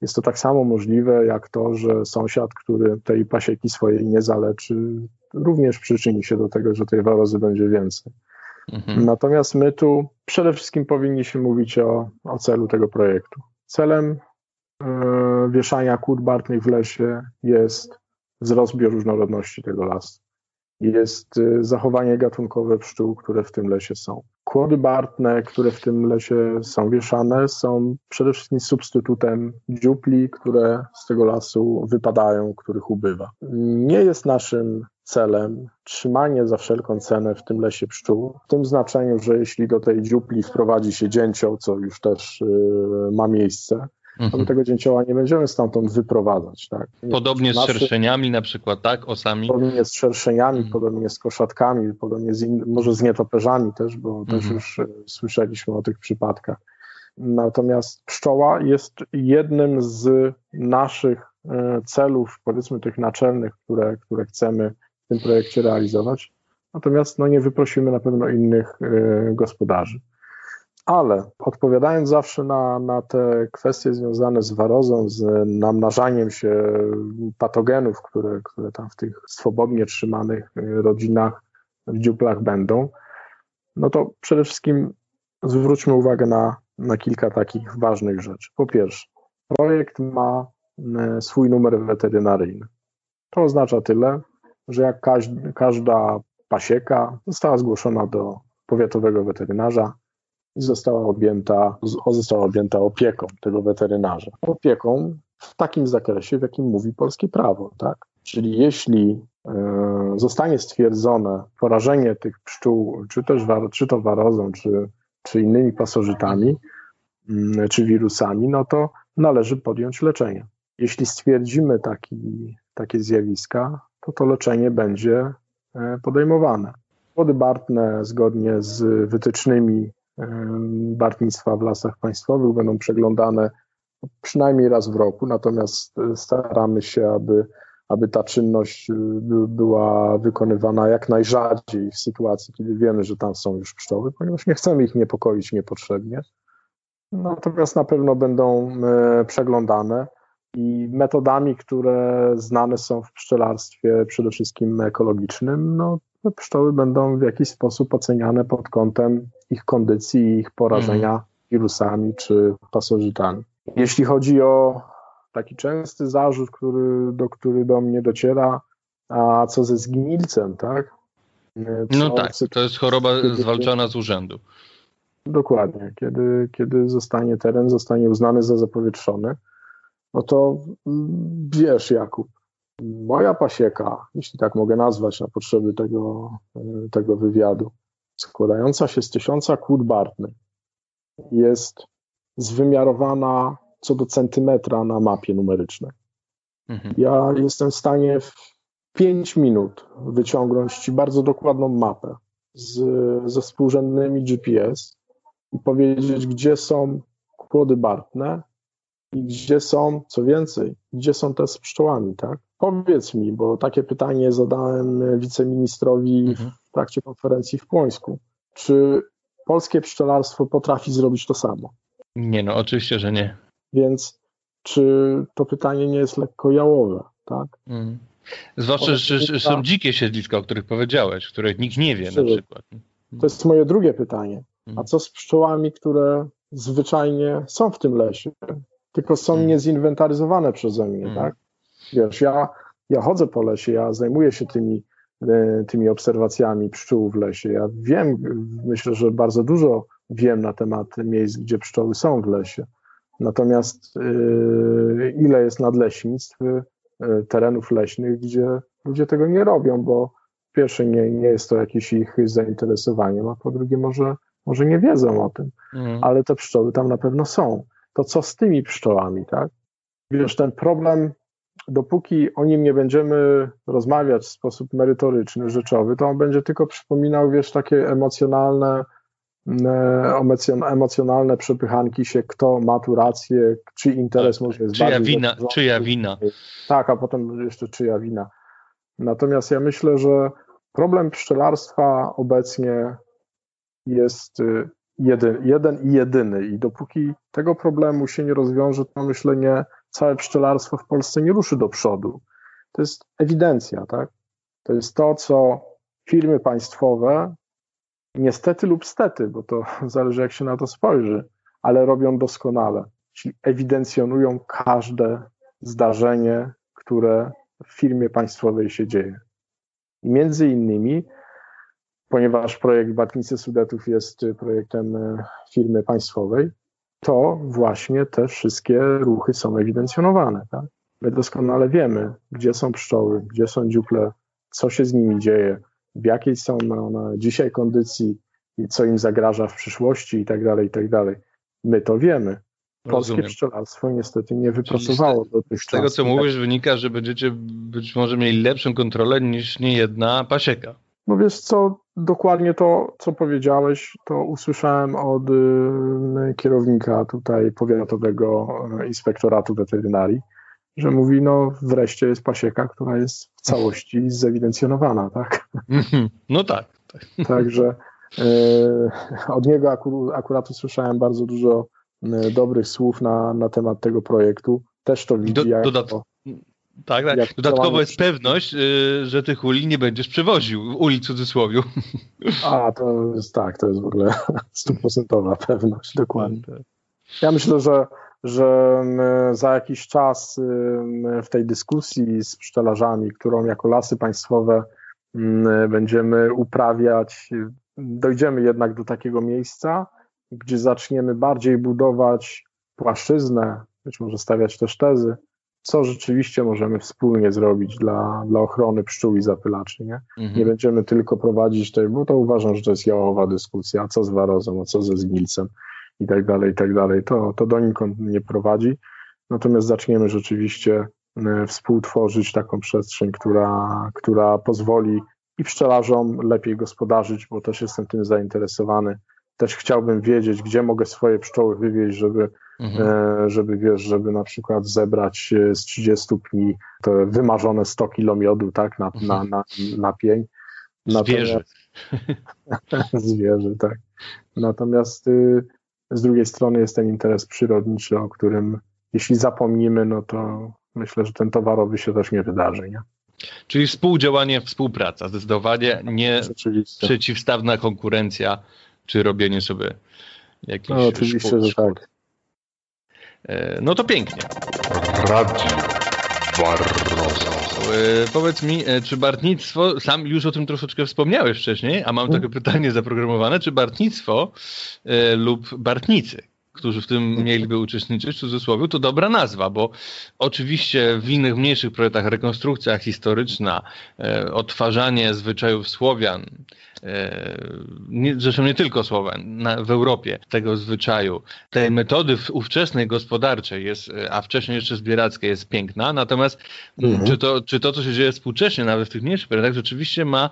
Speaker 3: Jest to tak samo możliwe jak to, że sąsiad, który tej pasieki swojej nie zaleczy, również przyczyni się do tego, że tej warozy będzie więcej. Mhm. Natomiast my tu przede wszystkim powinniśmy mówić o, o celu tego projektu. Celem E, wieszania kłód bartnych w lesie jest wzrost bioróżnorodności tego lasu. Jest e, zachowanie gatunkowe pszczół, które w tym lesie są. Kłody bartne, które w tym lesie są wieszane, są przede wszystkim substytutem dziupli, które z tego lasu wypadają, których ubywa. Nie jest naszym celem trzymanie za wszelką cenę w tym lesie pszczół, w tym znaczeniu, że jeśli do tej dziupli wprowadzi się dzięcioł, co już też y, ma miejsce, mhm. my tego dzięcioła nie będziemy stamtąd wyprowadzać. Tak?
Speaker 1: Podobnie z szerszeniami na przykład, tak? Osami?
Speaker 3: Podobnie z szerszeniami, mhm. podobnie z koszatkami, podobnie z in, może z nietoperzami też, bo mhm. też już e, słyszeliśmy o tych przypadkach. Natomiast pszczoła jest jednym z naszych e, celów, powiedzmy tych naczelnych, które, które chcemy w tym projekcie realizować. Natomiast no, nie wyprosimy na pewno innych e, gospodarzy. Ale odpowiadając zawsze na, na te kwestie związane z warozą, z namnażaniem się patogenów, które, które tam w tych swobodnie trzymanych rodzinach w dziuplach będą, no to przede wszystkim zwróćmy uwagę na, na kilka takich ważnych rzeczy. Po pierwsze, projekt ma e, swój numer weterynaryjny. To oznacza tyle, że jak każda pasieka została zgłoszona do powiatowego weterynarza, została objęta, została objęta opieką tego weterynarza. Opieką w takim zakresie, w jakim mówi polskie prawo, tak? Czyli jeśli e, zostanie stwierdzone porażenie tych pszczół, czy też czy to warozą, czy, czy innymi pasożytami, mm, czy wirusami, no to należy podjąć leczenie. Jeśli stwierdzimy taki, takie zjawiska, to to leczenie będzie e, podejmowane. Wody bartne zgodnie z wytycznymi bartnictwa w lasach państwowych będą przeglądane przynajmniej raz w roku, natomiast e, staramy się, aby, aby ta czynność e, była wykonywana jak najrzadziej w sytuacji, kiedy wiemy, że tam są już pszczoły, ponieważ nie chcemy ich niepokoić niepotrzebnie. Natomiast na pewno będą e, przeglądane i metodami, które znane są w pszczelarstwie, przede wszystkim ekologicznym, no, pszczoły będą w jakiś sposób oceniane pod kątem ich kondycji i ich porażenia mm. wirusami czy pasożytami. Jeśli chodzi o taki częsty zarzut, który, do, który do mnie dociera, a co ze zgnilcem, tak?
Speaker 1: Co, no tak, to jest choroba zwalczana z urzędu.
Speaker 3: Dokładnie. Kiedy, kiedy zostanie teren zostanie uznany za zapowietrzony, no to mm, wiesz, Jakub, moja pasieka, jeśli tak mogę nazwać na potrzeby tego, e, tego wywiadu, składająca się z tysiąca kłód bartnych, jest zwymiarowana co do centymetra na mapie numerycznej. Mhm. Ja jestem w stanie w 5 minut wyciągnąć Ci bardzo dokładną mapę z, ze współrzędnymi GPS i powiedzieć, gdzie są kłody bartne i gdzie są, co więcej, gdzie są te z pszczołami, tak? Powiedz mi, bo takie pytanie zadałem wiceministrowi mhm. w trakcie konferencji w Płońsku. Czy polskie pszczelarstwo potrafi zrobić to samo?
Speaker 1: Nie, no oczywiście, że nie.
Speaker 3: Więc czy to pytanie nie jest lekko jałowe, tak? Mhm.
Speaker 1: Zwłaszcza, że, że są dzikie siedliska, o których powiedziałeś, których nikt nie wie na przykład.
Speaker 3: To jest moje drugie pytanie. A co z pszczołami, które zwyczajnie są w tym lesie, tylko są hmm. niezinwentaryzowane przeze mnie, tak? Wiesz, ja, ja chodzę po lesie, ja zajmuję się tymi, e, tymi obserwacjami pszczół w lesie. Ja wiem, myślę, że bardzo dużo wiem na temat miejsc, gdzie pszczoły są w lesie. Natomiast yy, ile jest nadleśnictw, yy, terenów leśnych, gdzie ludzie tego nie robią, bo pierwsze nie, nie jest to jakieś ich zainteresowanie, a po drugie może, może nie wiedzą o tym, mm. ale te pszczoły tam na pewno są. To co z tymi pszczołami, tak? Wiesz, ten problem, dopóki o nim nie będziemy rozmawiać w sposób merytoryczny, rzeczowy, to on będzie tylko przypominał, wiesz, takie emocjonalne, emocjonalne przepychanki się, kto ma tu rację, czy interes tak, może jest
Speaker 1: czyja bardziej... Wina, czyja wina.
Speaker 3: Tak, a potem jeszcze czyja wina. Natomiast ja myślę, że problem pszczelarstwa obecnie jest y, jeden, jeden i jedyny i dopóki tego problemu się nie rozwiąże, to myślę, nie, całe pszczelarstwo w Polsce nie ruszy do przodu. To jest ewidencja, tak? To jest to, co firmy państwowe niestety lub stety, bo to zależy jak się na to spojrzy, ale robią doskonale. Czyli ewidencjonują każde zdarzenie, które w firmie państwowej się dzieje. I między innymi, ponieważ projekt Batnicy Sudetów jest projektem e, firmy państwowej, to właśnie te wszystkie ruchy są ewidencjonowane. Tak? My doskonale wiemy, gdzie są pszczoły, gdzie są dziuple, co się z nimi dzieje, w jakiej są one dzisiaj kondycji i co im zagraża w przyszłości i tak dalej, i tak dalej. My to wiemy. Polskie Rozumiem. pszczelarstwo niestety nie wypracowało do tych
Speaker 1: Z tego, co mówisz, wynika, że będziecie być może mieli lepszą kontrolę niż niejedna pasieka.
Speaker 3: No wiesz co, dokładnie to, co powiedziałeś, to usłyszałem od y, kierownika tutaj powiatowego y, inspektoratu weterynarii, że mówi, no wreszcie jest pasieka, która jest w całości zewidencjonowana, tak?
Speaker 1: No tak. tak.
Speaker 3: Także y, od niego akurat, akurat usłyszałem bardzo dużo dobrych słów na, na temat tego projektu. Też to widzi. Do, jako,
Speaker 1: tak, tak. Dodatkowo jest pewność, y, że tych uli nie będziesz przewoził, uli w cudzysłowie.
Speaker 3: A, to jest tak, to jest w ogóle stuprocentowa pewność, dokładnie. Tak. Ja myślę, że, że za jakiś czas w tej dyskusji z pszczelarzami, którą jako lasy państwowe będziemy uprawiać, dojdziemy jednak do takiego miejsca, gdzie zaczniemy bardziej budować płaszczyznę, być może stawiać też tezy, co rzeczywiście możemy wspólnie zrobić dla, dla ochrony pszczół i zapylaczy. Nie, mhm. nie będziemy tylko prowadzić tej, bo to uważam, że to jest jałowa dyskusja, a co z warozą, a co ze zgnilcem i tak dalej, i tak dalej. To, to donikąd nie prowadzi. Natomiast zaczniemy rzeczywiście e, współtworzyć taką przestrzeń, która, która pozwoli i pszczelarzom lepiej gospodarzyć, bo też jestem tym zainteresowany. Też chciałbym wiedzieć, gdzie mogę swoje pszczoły wywieźć, żeby Mhm. E, żeby wiesz, żeby na przykład zebrać e, z 30 pni te wymarzone 100 kilo miodu, tak, na, mhm. na, na, na pień.
Speaker 1: Zwierzę.
Speaker 3: Zwierzę, tak. Natomiast y, z drugiej strony jest ten interes przyrodniczy, o którym jeśli zapomnimy, no to myślę, że ten towarowy się też nie wydarzy, nie?
Speaker 1: Czyli współdziałanie, współpraca, zdecydowanie nie przeciwstawna konkurencja, czy robienie sobie jakichś
Speaker 3: No oczywiście, szkół, że tak.
Speaker 1: E, no to pięknie. Radio Barroso. E, powiedz mi, e, czy bartnictwo, sam już o tym troszeczkę wspomniałeś wcześniej, a mam takie mhm. pytanie zaprogramowane, czy bartnictwo lub bartnicy, którzy w tym mieliby uczestniczyć, w cudzysłowie, to dobra nazwa, bo oczywiście w innych mniejszych projektach rekonstrukcja historyczna, odtwarzanie zwyczajów Słowian, E, nie, zresztą nie tylko Słowen, na, w Europie tego zwyczaju, tej metody ówczesnej gospodarczej jest, e, a wcześniej jeszcze zbierackiej jest piękna, natomiast mhm. czy, to, czy to, co się dzieje współcześnie, nawet w tych mniejszych periodach, rzeczywiście ma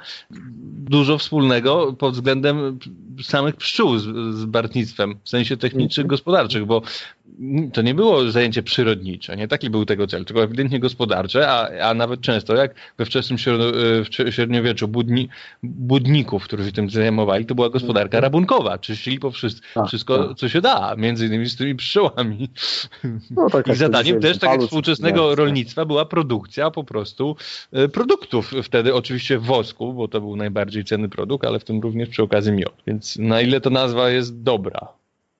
Speaker 1: dużo wspólnego pod względem samych pszczół z, z bartnictwem, w sensie technicznych, mhm. Gospodarczych, bo to nie było zajęcie przyrodnicze, nie taki był tego cel, tylko ewidentnie gospodarcze, a, a nawet często, jak we wczesnym średniowieczu budni, budników, którzy tym zajmowali, to była gospodarka rabunkowa, czyścili po wszystko, tak, wszystko tak. co się da, między innymi z tymi pszczołami. No, tak I zadaniem też, tak jak współczesnego rolnictwa, była produkcja po prostu e, produktów, wtedy oczywiście wosku, bo to był najbardziej cenny produkt, ale w tym również przy okazji miod, więc na ile to nazwa jest dobra?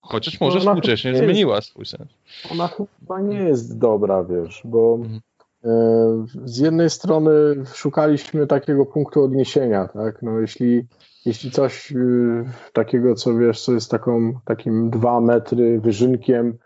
Speaker 1: Chociaż może ona współcześnie jest, zmieniła swój sens.
Speaker 3: Ona chyba nie jest dobra, wiesz, bo mhm. E, z jednej strony szukaliśmy takiego punktu odniesienia, tak? No jeśli, jeśli coś y, takiego, co wiesz, co jest taką, takim dwa metry wyżynkiem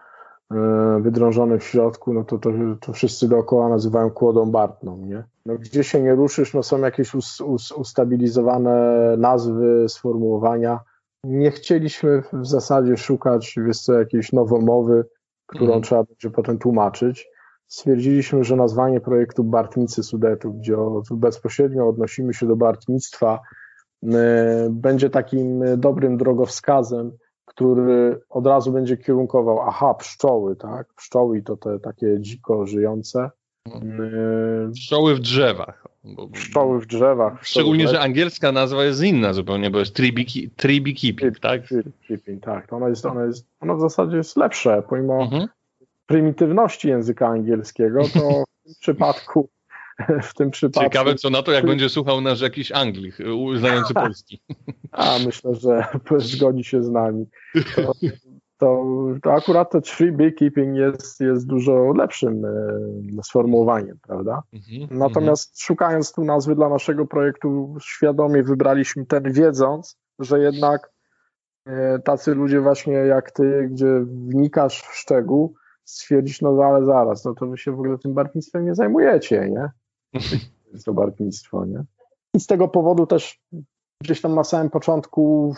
Speaker 3: e, wydrążone w środku, no to, to, to wszyscy dookoła nazywają kłodą Bartną, nie? No, gdzie się nie ruszysz, no są jakieś us, us, ustabilizowane nazwy, sformułowania, nie chcieliśmy w zasadzie szukać, wiesz co, jakiejś nowomowy, którą mm. trzeba będzie potem tłumaczyć. Stwierdziliśmy, że nazwanie projektu Bartnicy Sudetu, gdzie bezpośrednio odnosimy się do bartnictwa, będzie takim dobrym drogowskazem, który od razu będzie kierunkował, aha, pszczoły, tak? Pszczoły to te takie dziko żyjące.
Speaker 1: Pszczoły w drzewach.
Speaker 3: Bo, pszczoły w drzewach.
Speaker 1: Szczególnie, że angielska nazwa jest inna zupełnie, bo jest tree, tree beekeeping, tak?
Speaker 3: Keeping, tak. To ona, jest, ona, jest, ona w zasadzie jest lepsze, pomimo mhm. prymitywności języka angielskiego, to w tym przypadku w tym przypadku.
Speaker 1: Ciekawe co na to, jak będzie słuchał nasz jakiś Anglik, znający polski.
Speaker 3: A myślę, że zgodzi się z nami. To, to, to akurat to tree beekeeping jest, jest dużo lepszym e, sformułowaniem, prawda? Mm-hmm, Natomiast mm-hmm. szukając tu nazwy dla naszego projektu, świadomie wybraliśmy ten, wiedząc, że jednak e, tacy ludzie właśnie jak ty, gdzie wnikasz w szczegół, stwierdzisz, no ale zaraz, no to wy się w ogóle tym bartnictwem nie zajmujecie, nie? To bartnictwo, nie? I z tego powodu też gdzieś tam na samym początku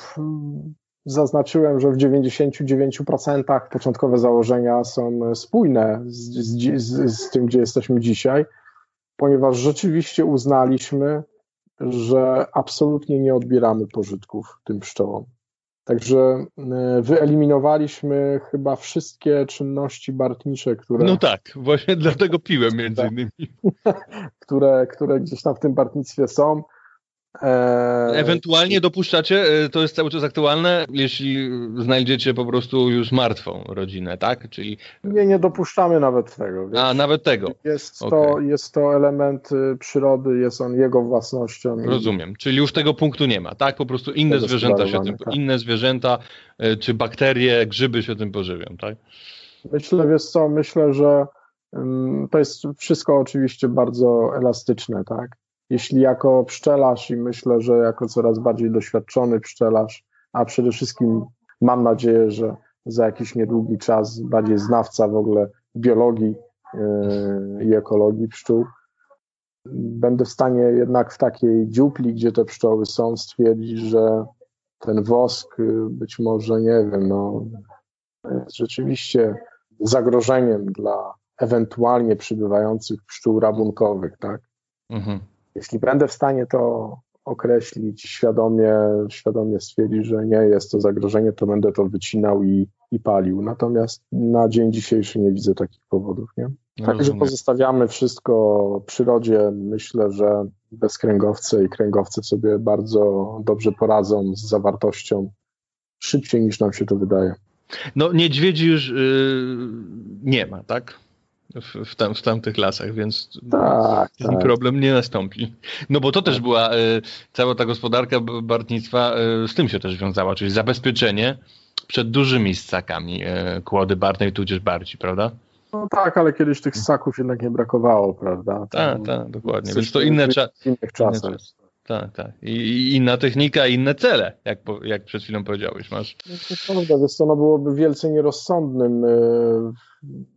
Speaker 3: zaznaczyłem, że w 99% początkowe założenia są spójne z, z, z, tym, gdzie jesteśmy dzisiaj, ponieważ rzeczywiście uznaliśmy, że absolutnie nie odbieramy pożytków tym pszczołom. Także e, wyeliminowaliśmy chyba wszystkie czynności bartnicze, które.
Speaker 1: No tak, właśnie dlatego piłem między tak. innymi.
Speaker 3: które, które gdzieś tam w tym bartnictwie są.
Speaker 1: Eee, Ewentualnie dopuszczacie, e, to jest cały czas aktualne, jeśli znajdziecie po prostu już martwą rodzinę, tak? Czyli...
Speaker 3: Nie, nie dopuszczamy nawet tego.
Speaker 1: A, nawet tego.
Speaker 3: Jest, okay. to, jest to element y, przyrody, jest on jego własnością.
Speaker 1: Rozumiem, czyli już tego punktu nie ma, tak? Po prostu inne zwierzęta się tym, tak. inne zwierzęta, e, czy bakterie, grzyby się tym pożywią, tak?
Speaker 3: Myślę, wiesz co, myślę, że to jest wszystko oczywiście bardzo elastyczne, tak? Jeśli jako pszczelarz i myślę, że jako coraz bardziej doświadczony pszczelarz, a przede wszystkim mam nadzieję, że za jakiś niedługi czas bardziej znawca w ogóle biologii yy, i ekologii pszczół, będę w stanie jednak w takiej dziupli, gdzie te pszczoły są, stwierdzić, że ten wosk yy, być może, nie wiem, no, jest rzeczywiście zagrożeniem dla ewentualnie przybywających pszczół rabunkowych, tak? Mhm. Jeśli będę w stanie to określić, świadomie, świadomie stwierdzić, że nie jest to zagrożenie, to będę to wycinał i, i palił. Natomiast na dzień dzisiejszy nie widzę takich powodów. Nie? No Także pozostawiamy wszystko przyrodzie. Myślę, że bezkręgowce i kręgowce sobie bardzo dobrze poradzą z zawartością szybciej niż nam się to wydaje.
Speaker 1: No niedźwiedzi już yy, nie ma, tak? W, w, tam, w tamtych lasach, więc tak, tak. problem nie nastąpi. No bo to też była e, cała ta gospodarka bartnictwa e, z tym się też wiązała, czyli zabezpieczenie przed dużymi ssakami e, kłody bartnej, tudzież barci, prawda?
Speaker 3: No tak, ale kiedyś tych ssaków jednak nie brakowało, prawda?
Speaker 1: Tak, tak, dokładnie. Więc to inne, cza innych czasach. Tak, tak. I, I, inna technika, inne cele, jak, jak przed chwilą powiedziałeś. Masz.
Speaker 3: No to prawda, więc to no byłoby wielce nierozsądnym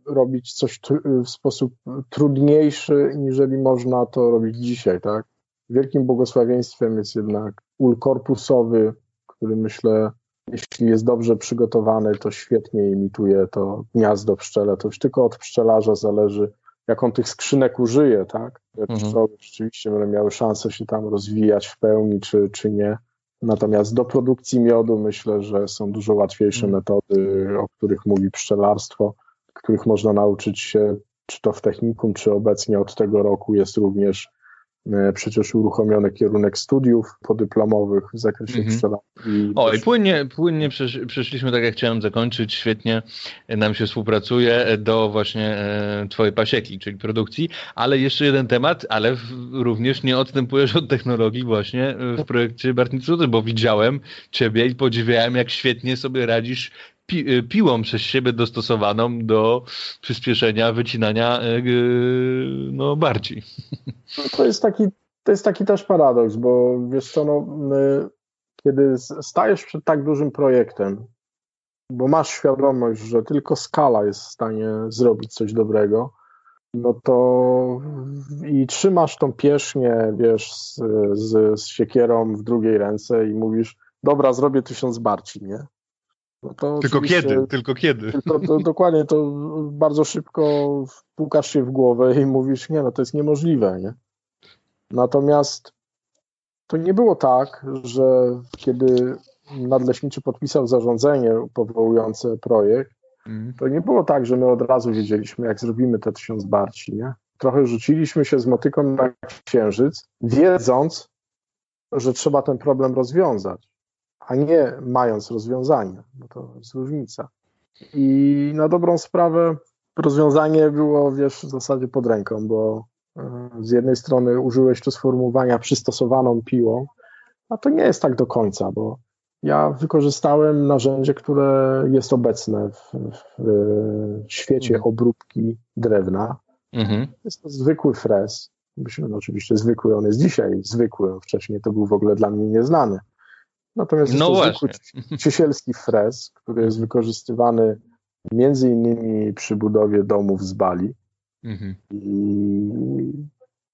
Speaker 3: robić coś w sposób trudniejszy, niżeli można to robić dzisiaj, tak? Wielkim błogosławieństwem jest jednak ul korpusowy, który myślę, jeśli jest dobrze przygotowany, to świetnie imituje to gniazdo pszczele. To już tylko od pszczelarza zależy, jak on tych skrzynek użyje, tak? Mhm. Pszczoły rzeczywiście będą miały szansę się tam rozwijać w pełni, czy, czy nie. Natomiast do produkcji miodu myślę, że są dużo łatwiejsze mhm. metody, o których mówi pszczelarstwo których można nauczyć się, czy to w technikum, czy obecnie od tego roku jest również E, przecież uruchomiony kierunek studiów podyplomowych w zakresie mhm.
Speaker 1: pszczelarstwa. O, i płynnie, płynnie przeszliśmy tak, jak chciałem zakończyć. Świetnie nam się współpracuje do właśnie e, twojej pasieki, czyli produkcji. Ale jeszcze jeden temat, ale również nie odstępujesz od technologii właśnie w projekcie Bartnicy, bo widziałem ciebie i podziwiałem, jak świetnie sobie radzisz pi y, piłą przez siebie dostosowaną do przyspieszenia wycinania y, no, barci.
Speaker 3: No, to jest taki, to jest taki też paradoks, bo wiesz co, no, kiedy stajesz przed tak dużym projektem, bo masz świadomość, że tylko skala jest w stanie zrobić coś dobrego, no to i trzymasz tą piesznię, wiesz, z, z, z siekierą w drugiej ręce i mówisz, dobra, zrobię tysiąc barci, nie?
Speaker 1: No tylko kiedy, tylko kiedy.
Speaker 3: Tylko, to, dokładnie, to bardzo szybko pukasz się w głowę i mówisz, nie no, to jest niemożliwe, nie? Natomiast to nie było tak, że kiedy nadleśniczy podpisał zarządzenie powołujące projekt, mm. to nie było tak, że my od razu wiedzieliśmy, jak zrobimy te tysiąc barci, nie? Trochę rzuciliśmy się z motyką na księżyc, wiedząc, że trzeba ten problem rozwiązać a nie mając rozwiązania, bo to jest różnica. I na dobrą sprawę rozwiązanie było, wiesz, w zasadzie pod ręką, bo e, z jednej strony użyłeś tu sformułowania przystosowaną piłą, a to nie jest tak do końca, bo ja wykorzystałem narzędzie, które jest obecne w, w świecie mhm. obróbki drewna. Mhm. Jest to zwykły frez. Myślę, no oczywiście zwykły, on jest dzisiaj zwykły, wcześniej to był w ogóle dla mnie nieznany. Natomiast no jest to zwykły ciesielski frez, który jest wykorzystywany między innymi przy budowie domów z Bali. Mhm. I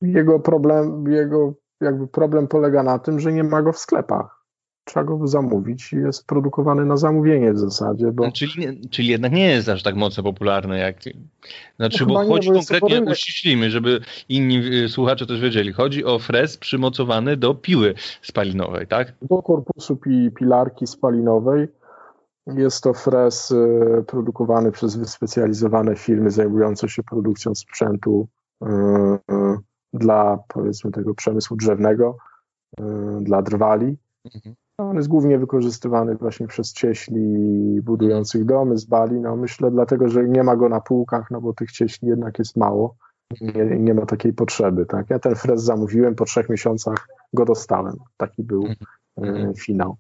Speaker 3: jego problem, jego jakby problem polega na tym, że nie ma go w sklepach trzeba go zamówić i jest produkowany na zamówienie w zasadzie. Bo...
Speaker 1: Czyli, czyli jednak nie jest aż tak mocno popularny jak. Znaczy, no bo chodzi nie, bo konkretnie, uściślimy, żeby inni y, słuchacze też wiedzieli. Chodzi o frez przymocowany do piły spalinowej, tak?
Speaker 3: Do korpusu pi, pilarki spalinowej. Jest to frez y, produkowany przez wyspecjalizowane firmy zajmujące się produkcją sprzętu y, dla powiedzmy tego przemysłu drzewnego, dla drwali. Mhm. On jest głównie wykorzystywany właśnie przez cieśli budujących domy z Bali. No myślę dlatego, że nie ma go na półkach, no bo tych cieśli jednak jest mało. Nie, nie ma takiej potrzeby. Tak? Ja ten frez zamówiłem, po trzech miesiącach go dostałem. Taki był mm finał.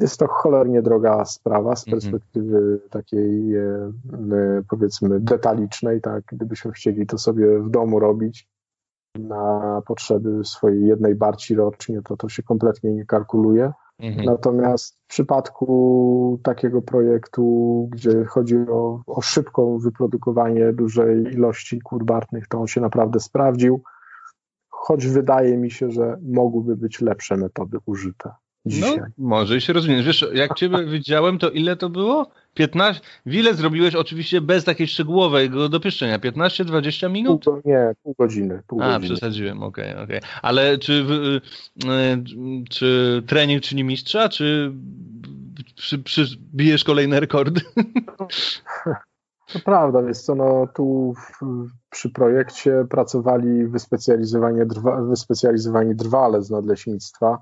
Speaker 3: Jest to cholernie droga sprawa z mhm. perspektywy takiej e, powiedzmy detalicznej, tak, gdybyśmy chcieli to sobie w domu robić na potrzeby swojej jednej barci rocznie, to to się kompletnie nie kalkuluje. Mhm. Natomiast w przypadku takiego projektu, gdzie chodzi o, o szybko wyprodukowanie dużej ilości kur bartnych, to on się naprawdę sprawdził, choć wydaje mi się, że mogłyby być lepsze metody użyte. Dzisiaj. No,
Speaker 1: może się rozumiem. Wiesz, jak ciebie widziałem, to ile to było? 15? Wiele zrobiłeś oczywiście bez takiej szczegółowego dopieszczenia? 15-20 minut?
Speaker 3: Pół, nie, pół godziny. Pół
Speaker 1: A,
Speaker 3: godziny.
Speaker 1: przesadziłem, okej, okay, okej. Okay. Ale czy, y, czy trening czyni mistrza, czy przy, przybijesz kolejne rekordy?
Speaker 3: To prawda, więc co, no tu w, przy projekcie pracowali wyspecjalizowani, drwa, wyspecjalizowani drwale z nadleśnictwa,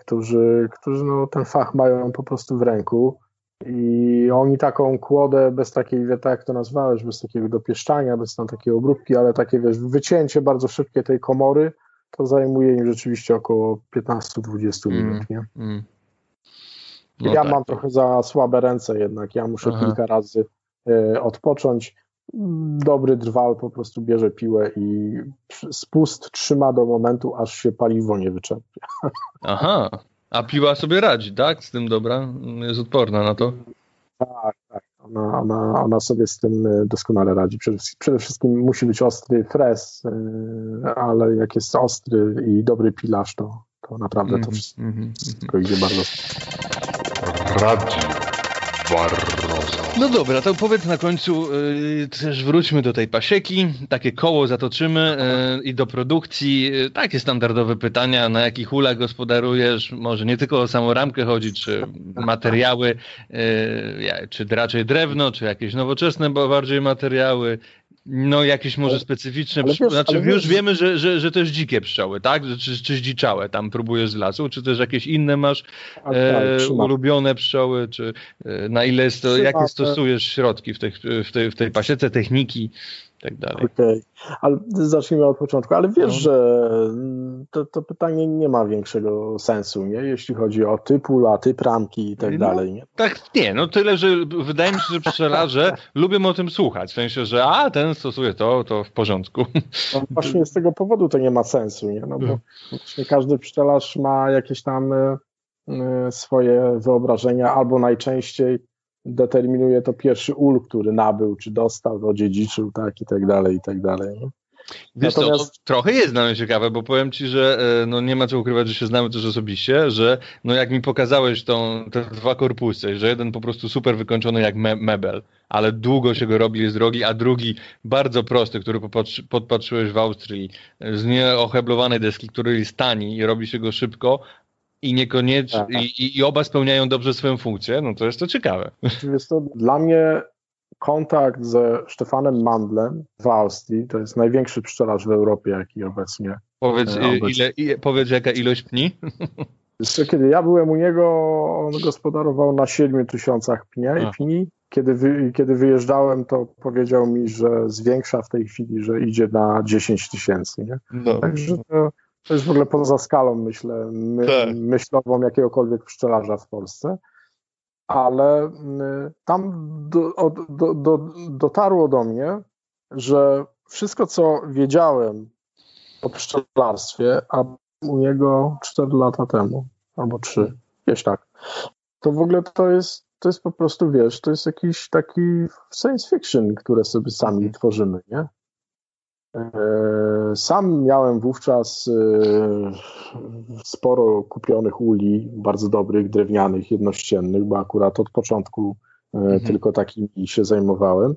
Speaker 3: którzy, którzy no, ten fach mają po prostu w ręku i oni taką kłodę bez takiej, tak jak to nazwałeś, bez takiego dopieszczania, bez tam takiej obróbki, ale takie wiesz, wycięcie bardzo szybkie tej komory, to zajmuje im rzeczywiście około 15-20 mm, minut, nie? Mm. No ja tak. mam trochę za słabe ręce jednak, ja muszę Aha. kilka razy y, odpocząć. Dobry drwal po prostu bierze piłę i spust trzyma do momentu, aż się paliwo nie wyczerpie.
Speaker 1: Aha, a piła sobie radzi, tak? Z tym dobra? Jest odporna na to?
Speaker 3: Tak, tak. Ona, ona, ona sobie z tym e, doskonale radzi. Przede, przede wszystkim musi być ostry fres, e, ale jak jest ostry i dobry pilarz, to, to naprawdę to mhm, wszystko, mm -hmm. idzie bardzo.
Speaker 2: Radio Barroso.
Speaker 1: No dobra, to powiedz na końcu, yy, też wróćmy do tej pasieki, takie koło zatoczymy yy, i do produkcji. Yy, takie standardowe pytania, na jakich ulach gospodarujesz, może nie tylko o samą ramkę chodzi, czy materiały, yy, czy raczej drewno, czy jakieś nowoczesne, bo bardziej materiały, no jakieś może specyficzne,
Speaker 3: ale wiesz,
Speaker 1: znaczy
Speaker 3: ale
Speaker 1: już
Speaker 3: wiesz-
Speaker 1: wiemy, że, że, że też dzikie pszczoły, tak? Czy, czy zdziczałe tam próbujesz z lasu, czy też jakieś inne masz
Speaker 3: Tak,
Speaker 1: e, ulubione pszczoły, czy e, na ile jest to,
Speaker 3: Trzymam,
Speaker 1: jakie stosujesz środki w tej, w tej, w tej pasiece, techniki tak dalej.
Speaker 3: Okej, ale zacznijmy od początku. Ale wiesz,
Speaker 1: No.
Speaker 3: że to, to pytanie nie ma większego sensu, nie? jeśli chodzi o typ ula, typ ramki i tak
Speaker 1: No.
Speaker 3: dalej. Nie?
Speaker 1: Tak, nie, no tyle, że wydaje mi się, że pszczelarze lubią o tym słuchać, w sensie, że a, ten stosuje to, to w porządku.
Speaker 3: No, właśnie z tego powodu to nie ma sensu, nie? No bo właśnie każdy pszczelarz ma jakieś tam y, y, swoje wyobrażenia, albo najczęściej determinuje to pierwszy ul, który nabył, czy dostał, odziedziczył, tak i tak dalej, i tak dalej.
Speaker 1: Wiesz
Speaker 3: Natomiast-
Speaker 1: co, trochę jest dla mnie ciekawe, bo powiem ci, że e, no nie ma co ukrywać, że się znamy też osobiście, że no jak mi pokazałeś tą, te dwa korpusy, że jeden po prostu super wykończony jak me mebel, ale długo się go robi, jest drogi, a drugi bardzo prosty, który popatrzy, podpatrzyłeś w Austrii, z nieoheblowanej deski, który jest tani i robi się go szybko i niekoniecznie,
Speaker 3: Tak.
Speaker 1: i, i, oba spełniają dobrze swoją funkcję, no to jest to ciekawe.
Speaker 3: Jest to dla mnie kontakt ze Stefanem Mandlem w Austrii, to jest największy pszczelarz w Europie, jaki obecnie.
Speaker 1: Powiedz,
Speaker 3: E, obecnie.
Speaker 1: ile, powiedz jaka ilość pni?
Speaker 3: Jeszcze kiedy ja byłem u niego, on gospodarował na 7 tysiącach pnia i pni. Kiedy, wy, kiedy wyjeżdżałem, to powiedział mi, że zwiększa w tej chwili, że idzie na 10 tysięcy.
Speaker 1: No.
Speaker 3: Także to, to jest w ogóle poza skalą, myślę, my,
Speaker 1: Tak.
Speaker 3: myślową jakiegokolwiek pszczelarza w Polsce. Ale y, tam do, do, do, dotarło do mnie, że wszystko, co wiedziałem o pszczelarstwie, a u niego 4 lata temu, albo 3, gdzieś tak, to w ogóle to jest, to jest po prostu, wiesz, to jest jakiś taki science fiction, które sobie sami
Speaker 1: Mhm.
Speaker 3: tworzymy, nie? E, Sam miałem wówczas e, sporo kupionych uli, bardzo dobrych, drewnianych, jednościennych, bo akurat od początku e,
Speaker 1: Mhm.
Speaker 3: tylko takimi się zajmowałem.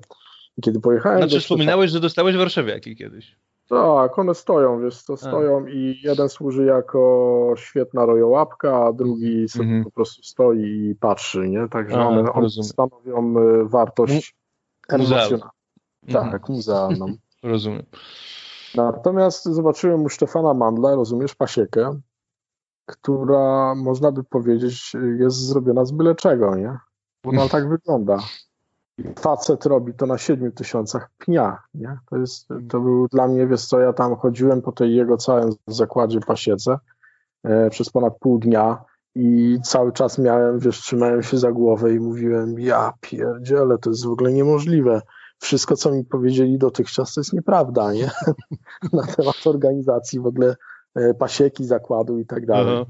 Speaker 3: I kiedy pojechałem
Speaker 1: Znaczy
Speaker 3: do
Speaker 1: wspominałeś, że dostałeś warszawiaki kiedyś.
Speaker 3: tak, one stoją, wiesz, to stoją i jeden służy jako świetna rojołapka, a drugi sobie
Speaker 1: Mhm.
Speaker 3: po prostu stoi i patrzy, nie? Także
Speaker 1: A,
Speaker 3: one, one stanowią wartość
Speaker 1: Muzealną.
Speaker 3: emocjonalną.
Speaker 1: Mhm.
Speaker 3: Tak, muzealną.
Speaker 1: Rozumiem.
Speaker 3: Natomiast zobaczyłem u Stefana Mandla, rozumiesz, pasiekę, która można by powiedzieć jest zrobiona z byle czego, nie? Bo Ona tak wygląda. Facet robi to na 7 tysiącach pnia, nie? To, jest, to był dla mnie, wiesz co, ja tam chodziłem po tej jego całym zakładzie pasiece e, przez ponad pół dnia i cały czas miałem, wiesz, trzymałem się za głowę i mówiłem, ja pierdzielę, to jest w ogóle niemożliwe. Wszystko, co mi powiedzieli dotychczas, to jest nieprawda, nie? Na temat organizacji w ogóle e, pasieki, zakładu i tak dalej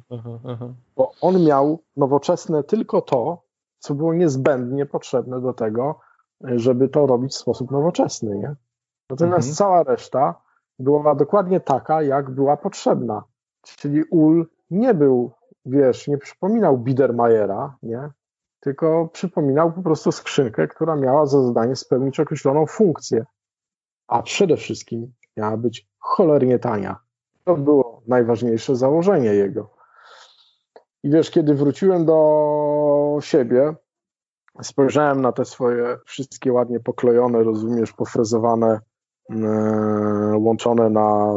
Speaker 3: bo on miał nowoczesne tylko to, co było niezbędnie potrzebne do tego, żeby to robić w sposób nowoczesny. Nie? Natomiast
Speaker 1: Mhm.
Speaker 3: cała reszta była dokładnie taka, jak była potrzebna. Czyli ul nie był, wiesz, nie przypominał Biedermajera, nie? Tylko przypominał po prostu skrzynkę, która miała za zadanie spełnić określoną funkcję. A przede wszystkim miała być cholernie tania. To było najważniejsze założenie jego. I wiesz, kiedy wróciłem do siebie, spojrzałem na te swoje wszystkie ładnie poklejone, rozumiesz, pofrezowane, e, łączone na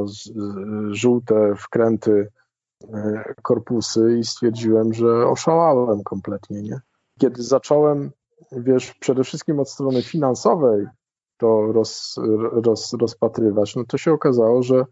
Speaker 3: żółte wkręty e, korpusy i stwierdziłem, że oszalałem kompletnie, nie? Kiedy zacząłem, wiesz, przede wszystkim od strony finansowej to roz, roz, rozpatrywać, no to się okazało, że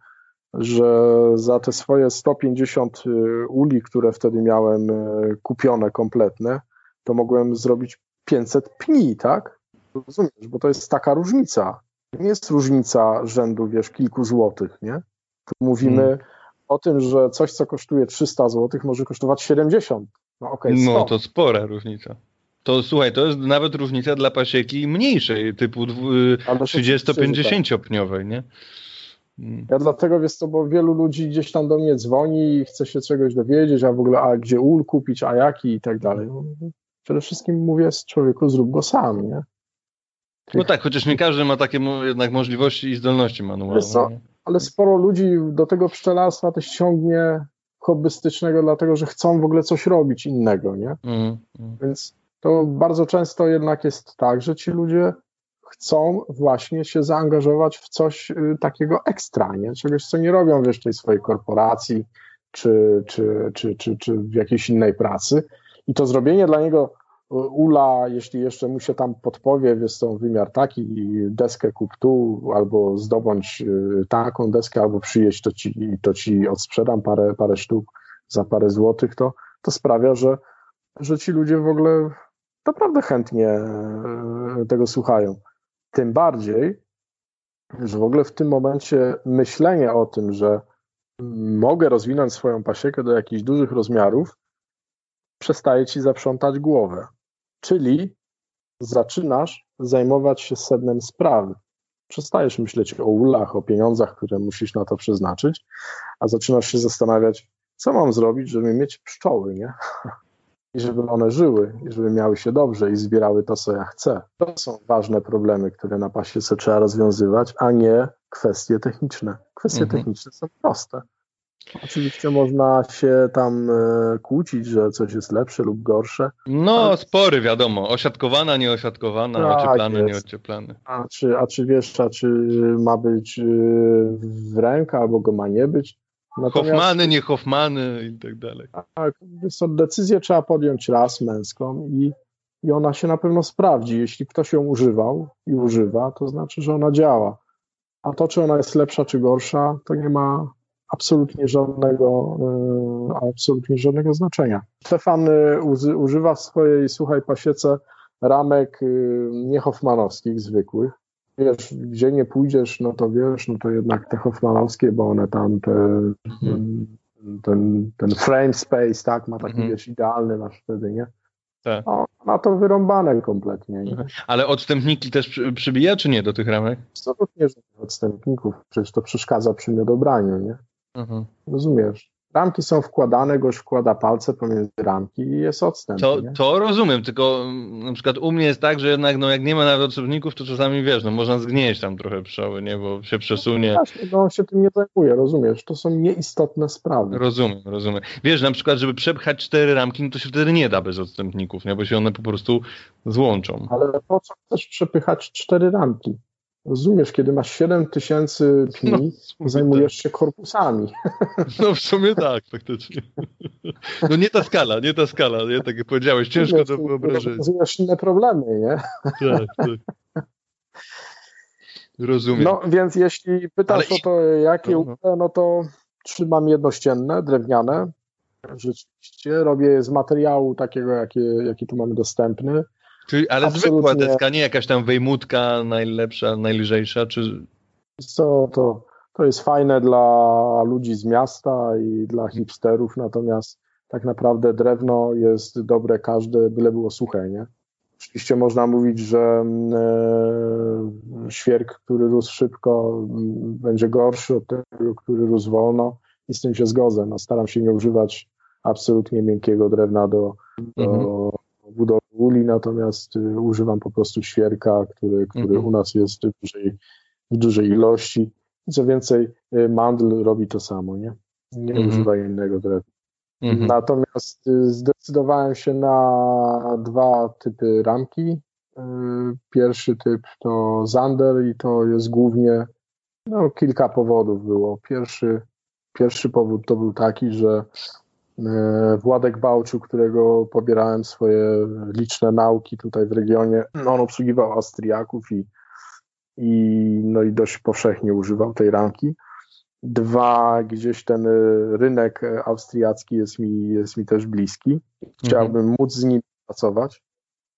Speaker 3: że za te swoje 150 y, uli, które wtedy miałem y, kupione kompletne, to mogłem zrobić 500 pni, tak? Rozumiesz, bo to jest taka różnica. To nie jest różnica rzędu, wiesz, kilku złotych, nie? Tu mówimy
Speaker 1: Hmm.
Speaker 3: o tym, że coś, co kosztuje 300 złotych, może kosztować 70. No okej,
Speaker 1: No
Speaker 3: 100.
Speaker 1: to spora różnica. To słuchaj, to jest nawet różnica dla pasieki mniejszej, typu dwu-
Speaker 3: Ale to oczywiście, że tak.
Speaker 1: 30-50-pniowej, nie? Mm.
Speaker 3: Ja dlatego, wiesz co, bo wielu ludzi gdzieś tam do mnie dzwoni i chce się czegoś dowiedzieć, a w ogóle, a gdzie ul kupić, a jaki i tak dalej. No, przede wszystkim mówię z człowieku, zrób go sam, nie?
Speaker 1: No tak, chociaż nie każdy ma takie jednak możliwości i zdolności manualne.
Speaker 3: Ale sporo ludzi do tego pszczelarstwa też ciągnie hobbystycznego, dlatego że chcą w ogóle coś robić innego, nie? Mm, mm. Więc to bardzo często jednak jest tak, że ci ludzie chcą właśnie się zaangażować w coś y, takiego ekstra, nie? Czegoś, co nie robią wiesz, tej swojej korporacji czy, czy, czy, czy, czy w jakiejś innej pracy. I to zrobienie dla niego ula, jeśli jeszcze mu się tam podpowie, jest to wymiar taki, deskę kup tu, albo zdobądź y, taką deskę, albo przyjeść, to ci, to ci odsprzedam parę, parę sztuk za parę złotych, to, to sprawia, że, że ci ludzie w ogóle naprawdę chętnie y, tego słuchają. Tym bardziej, że w ogóle w tym momencie myślenie o tym, że mogę rozwinąć swoją pasiekę do jakichś dużych rozmiarów, przestaje ci zaprzątać głowę. Czyli zaczynasz zajmować się sednem sprawy. Przestajesz myśleć o ulach, o pieniądzach, które musisz na to przeznaczyć, a zaczynasz się zastanawiać, co mam zrobić, żeby mieć pszczoły, nie? I żeby one żyły, i żeby miały się dobrze i zbierały to, co ja chcę. To są ważne problemy, które na pasiece trzeba rozwiązywać, a nie kwestie techniczne. Kwestie mhm. techniczne są proste. Oczywiście można się tam e, kłócić, że coś jest lepsze lub gorsze.
Speaker 1: No, spory wiadomo. Osiadkowana, nieosiadkowana, tak, ocieplany, nieocieplany.
Speaker 3: A czy, a czy wiesz, a czy ma być e, w rękę, albo go ma nie być?
Speaker 1: Natomiast... Hoffmany, nie Hoffmany i tak dalej.
Speaker 3: Tak, decyzję trzeba podjąć raz męską i, i ona się na pewno sprawdzi. Jeśli ktoś ją używał i używa, to znaczy, że ona działa. A to, czy ona jest lepsza, czy gorsza, to nie ma absolutnie żadnego, e, absolutnie żadnego znaczenia. Stefan e, używa w swojej suchej pasiece ramek e, nie Hoffmanowskich, zwykłych. Wiesz, gdzie nie pójdziesz, no to wiesz, no to jednak te Hoffmanowskie, bo one tam te, mhm. ten, ten frame space, tak, ma taki, mhm. wiesz, idealny masz wtedy, nie? Tak. No, ma to wyrąbane kompletnie. Nie? Mhm.
Speaker 1: Ale odstępniki też przybija, czy nie do tych ramek?
Speaker 3: Co również odstępników, przecież to przeszkadza przy niedobraniu, nie? Mhm. Rozumiesz? Ramki są wkładane, goś wkłada palce pomiędzy ramki i jest odstęp.
Speaker 1: To, to rozumiem, tylko na przykład u mnie jest tak, że jednak no, jak nie ma nawet odstępników, to czasami wiesz, no można zgnieść tam trochę pszczoły, nie, bo się przesunie. No
Speaker 3: właśnie, no on się tym nie zajmuje, rozumiesz? To są nieistotne sprawy.
Speaker 1: Rozumiem, rozumiem. Wiesz, na przykład, żeby przepchać cztery ramki, no to się wtedy nie da bez odstępników, nie, bo się one po prostu złączą.
Speaker 3: Ale po co chcesz przepychać cztery ramki? Rozumiesz, kiedy masz 7 tysięcy pni, no, zajmujesz tak. się korpusami.
Speaker 1: No w sumie tak, faktycznie. No nie ta skala, nie ta skala, nie? Tak jak powiedziałeś, ciężko to wyobrazić.
Speaker 3: Rozumieesz inne problemy, nie? Tak, tak.
Speaker 1: Rozumiem.
Speaker 3: No więc jeśli pytasz Ale... o to, jakie no, no. no to trzymam jednościenne, drewniane. Rzeczywiście robię je z materiału takiego, jaki, jaki tu mamy dostępny.
Speaker 1: Czyli, ale Absolutnie. zwykła deska, nie jakaś tam wejmutka najlepsza, najlżejsza, czy...
Speaker 3: Co, to, to jest fajne dla ludzi z miasta i dla hipsterów, natomiast tak naprawdę drewno jest dobre każde, byle było suche, nie? Oczywiście można mówić, że mm, e, świerk, który rósł szybko, m, będzie gorszy od tego, który rósł wolno i z tym się zgodzę. No, staram się nie używać absolutnie miękkiego drewna do, do, mhm budowy uli, natomiast y, używam po prostu świerka, który, który mhm. u nas jest w dużej, w dużej ilości. Co więcej, y, mandl robi to samo, nie? Nie mhm. używa innego drewna. Mhm. Natomiast y, zdecydowałem się na dwa typy ramki. Pierwszy typ to Zander i to jest głównie, no kilka powodów było. Pierwszy, pierwszy powód to był taki, że Władek Bałczu, którego pobierałem swoje liczne nauki tutaj w regionie, no on obsługiwał Austriaków i, i, no i dość powszechnie używał tej ramki. Dwa, gdzieś ten rynek austriacki jest mi, jest mi też bliski. Chciałbym mhm. móc z nim pracować.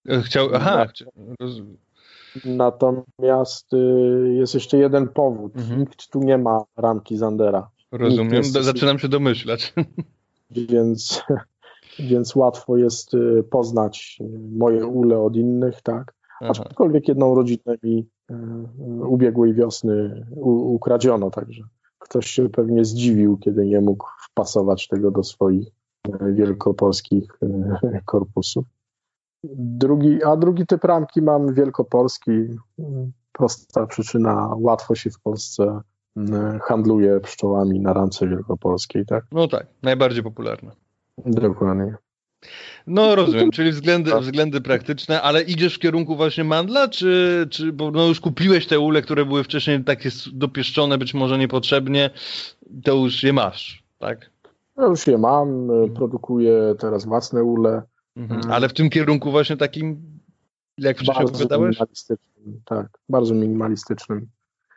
Speaker 1: E, chciał, aha,
Speaker 3: Natomiast y, jest jeszcze jeden powód. Mhm. Nikt tu nie ma ramki Zandera.
Speaker 1: Rozumiem, jest... zaczynam się domyślać.
Speaker 3: więc, więc łatwo jest y, poznać moje ule od innych, tak. Aczkolwiek jedną rodzinę mi y, ubiegłej wiosny ukradziono, także ktoś się pewnie zdziwił, kiedy nie mógł wpasować tego do swoich y, wielkopolskich korpusów. Drugi, a drugi typ ramki mam wielkopolski. Prosta przyczyna, łatwo się w Polsce handluje pszczołami na ramce wielkopolskiej, tak?
Speaker 1: No tak, najbardziej popularne.
Speaker 3: Dokładnie.
Speaker 1: No rozumiem, czyli względy, względy praktyczne, ale idziesz w kierunku właśnie mandla, czy, czy bo no już kupiłeś te ule, które były wcześniej takie dopieszczone, być może niepotrzebnie, to już je masz, tak?
Speaker 3: Ja już je mam, produkuję teraz własne ule.
Speaker 1: Mhm. Ale w tym kierunku właśnie takim, jak wcześniej
Speaker 3: bardzo
Speaker 1: opowiadałeś?
Speaker 3: Minimalistycznym, tak, bardzo minimalistycznym.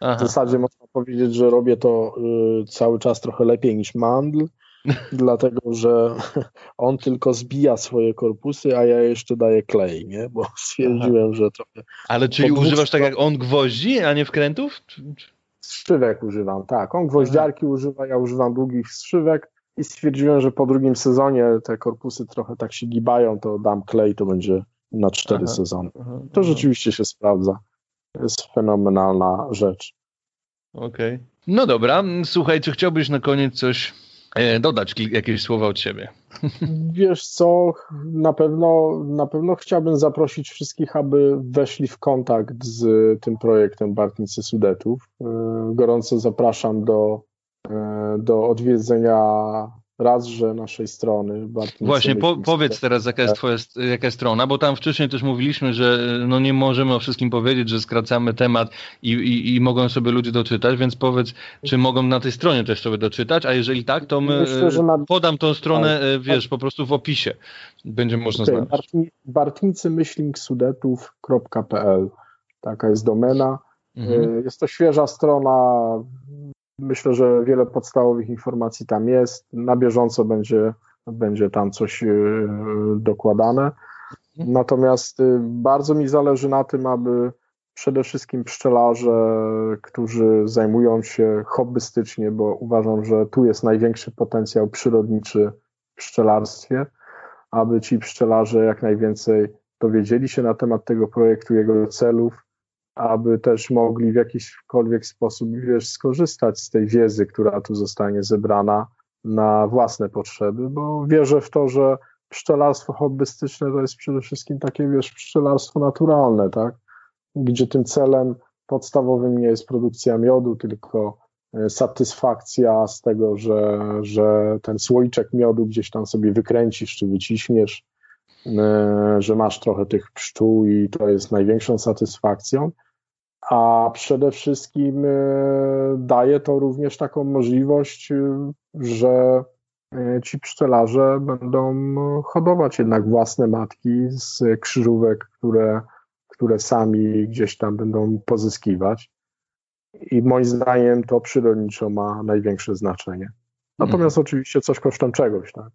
Speaker 3: Aha. W zasadzie można powiedzieć, że robię to y, cały czas trochę lepiej niż mandl, dlatego że on tylko zbija swoje korpusy, a ja jeszcze daję klej, nie? Bo stwierdziłem, Aha. że trochę...
Speaker 1: Ale czyli używasz tak jak on gwoździ, a nie wkrętów?
Speaker 3: Strzywek używam, tak. On gwoździarki Aha. używa, ja używam długich strzywek i stwierdziłem, że po drugim sezonie te korpusy trochę tak się gibają, to dam klej, to będzie na cztery sezony. To rzeczywiście się sprawdza. To jest fenomenalna rzecz.
Speaker 1: Okej. Okay. No dobra, słuchaj, czy chciałbyś na koniec coś e, dodać, jakieś słowa od siebie?
Speaker 3: Wiesz co, na pewno, na pewno chciałbym zaprosić wszystkich, aby weszli w kontakt z tym projektem Bartnicy Sudetów. E, gorąco zapraszam do E, do odwiedzenia razże naszej strony.
Speaker 1: Właśnie, po, powiedz teraz, jaka jest twoja jaka jest strona, bo tam wcześniej też mówiliśmy, że no nie możemy o wszystkim powiedzieć, że skracamy temat i, i, i mogą sobie ludzie doczytać, więc powiedz, czy mogą na tej stronie też sobie doczytać, a jeżeli tak, to my Myślę, na... podam tą stronę, tak. e, wiesz, po prostu w opisie. Będzie można okay. znaleźć.
Speaker 3: Bartnicy-sudetów.pl Taka jest domena. Mhm. E, jest to świeża strona, Myślę, że wiele podstawowych informacji tam jest. Na bieżąco będzie, będzie tam coś e, dokładane. Natomiast e, bardzo mi zależy na tym, aby przede wszystkim pszczelarze, którzy zajmują się hobbystycznie, bo uważam, że tu jest największy potencjał przyrodniczy w pszczelarstwie, aby ci pszczelarze jak najwięcej dowiedzieli się na temat tego projektu, jego celów, aby też mogli w jakiśkolwiek sposób wiesz, skorzystać z tej wiedzy, która tu zostanie zebrana na własne potrzeby, bo wierzę w to, że pszczelarstwo hobbystyczne to jest przede wszystkim takie, wiesz, pszczelarstwo naturalne, tak? Gdzie tym celem podstawowym nie jest produkcja miodu, tylko e, satysfakcja z tego, że, że ten słoiczek miodu gdzieś tam sobie wykręcisz czy wyciśniesz, że masz trochę tych pszczół i to jest największą satysfakcją, a przede wszystkim e, daje to również taką możliwość, e, że ci pszczelarze będą hodować jednak własne matki z krzyżówek, które, które sami gdzieś tam będą pozyskiwać. I moim zdaniem to przyrodniczo ma największe znaczenie. Natomiast mhm. oczywiście coś kosztem czegoś, tak?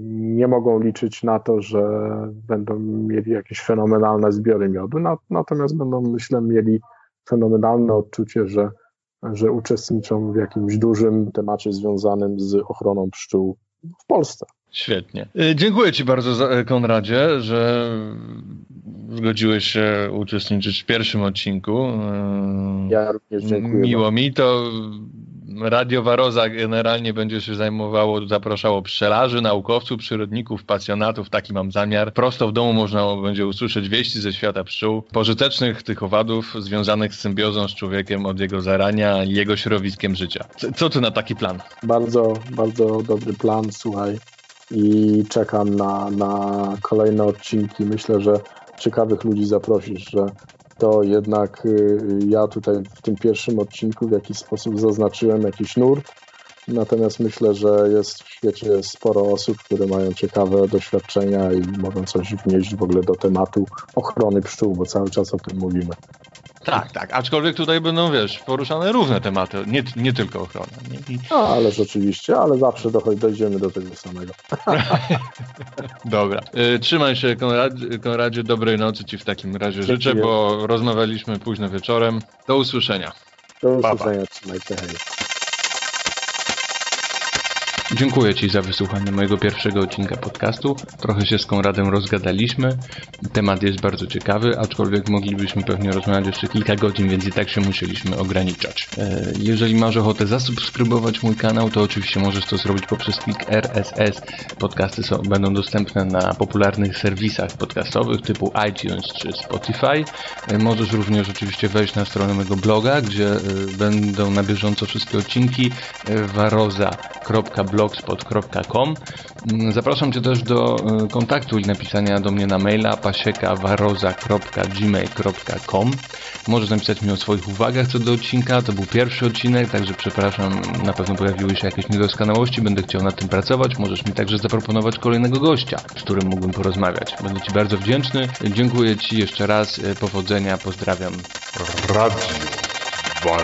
Speaker 3: Nie mogą liczyć na to, że będą mieli jakieś fenomenalne zbiory miodu, natomiast będą, myślę, mieli fenomenalne odczucie, że, że uczestniczą w jakimś dużym temacie związanym z ochroną pszczół w Polsce.
Speaker 1: Świetnie. Y, dziękuję Ci bardzo, y, Konradzie, że zgodziłeś się uczestniczyć w pierwszym odcinku.
Speaker 3: Y, ja również dziękuję.
Speaker 1: Miło mi to. Radio Waroza generalnie będzie się zajmowało, zapraszało pszczelarzy, naukowców, przyrodników, pasjonatów, taki mam zamiar. Prosto w domu można będzie usłyszeć wieści ze świata pszczół, pożytecznych tych owadów związanych z symbiozą z człowiekiem od jego zarania i jego środowiskiem życia. Co ty na taki plan?
Speaker 3: Bardzo, bardzo dobry plan, słuchaj. I czekam na, na kolejne odcinki. Myślę, że ciekawych ludzi zaprosisz, że to jednak y, ja tutaj w tym pierwszym odcinku w jakiś sposób zaznaczyłem jakiś nurt. Natomiast myślę, że jest w świecie sporo osób, które mają ciekawe doświadczenia i mogą coś wnieść w ogóle do tematu ochrony pszczół, bo cały czas o tym mówimy.
Speaker 1: Tak, tak. Aczkolwiek tutaj będą, wiesz, poruszane różne tematy, nie, nie tylko ochrona. Nie? I...
Speaker 3: No, ale rzeczywiście, ale zawsze dojdziemy do tego samego.
Speaker 1: Dobra. Y, trzymaj się, Konradzie, Konradzie. Dobrej nocy Ci w takim razie Dziękuję. życzę, bo rozmawialiśmy późno wieczorem. Do usłyszenia.
Speaker 3: Do usłyszenia. Trzymaj się. Hej.
Speaker 1: Dziękuję Ci za wysłuchanie mojego pierwszego odcinka podcastu. Trochę się z Konradem rozgadaliśmy. Temat jest bardzo ciekawy, aczkolwiek moglibyśmy pewnie rozmawiać jeszcze kilka godzin, więc i tak się musieliśmy ograniczać. E, jeżeli masz ochotę zasubskrybować mój kanał, to oczywiście możesz to zrobić poprzez klik RSS. Podcasty są, będą dostępne na popularnych serwisach podcastowych typu iTunes czy Spotify. E, możesz również oczywiście wejść na stronę mojego bloga, gdzie e, będą na bieżąco wszystkie odcinki waroza.blogspot.com mm, Zapraszam Cię też do kontaktu i napisania do mnie na maila pasiekawaroza.gmail.com Możesz napisać mi o swoich uwagach co do odcinka. To był pierwszy odcinek, także przepraszam, na pewno pojawiły się jakieś niedoskonałości, będę chciał nad tym pracować. Możesz mi także zaproponować kolejnego gościa, z którym mógłbym porozmawiać. Będę Ci bardzo wdzięczny. Dziękuję Ci jeszcze raz. Powodzenia, pozdrawiam.
Speaker 2: Radio Bar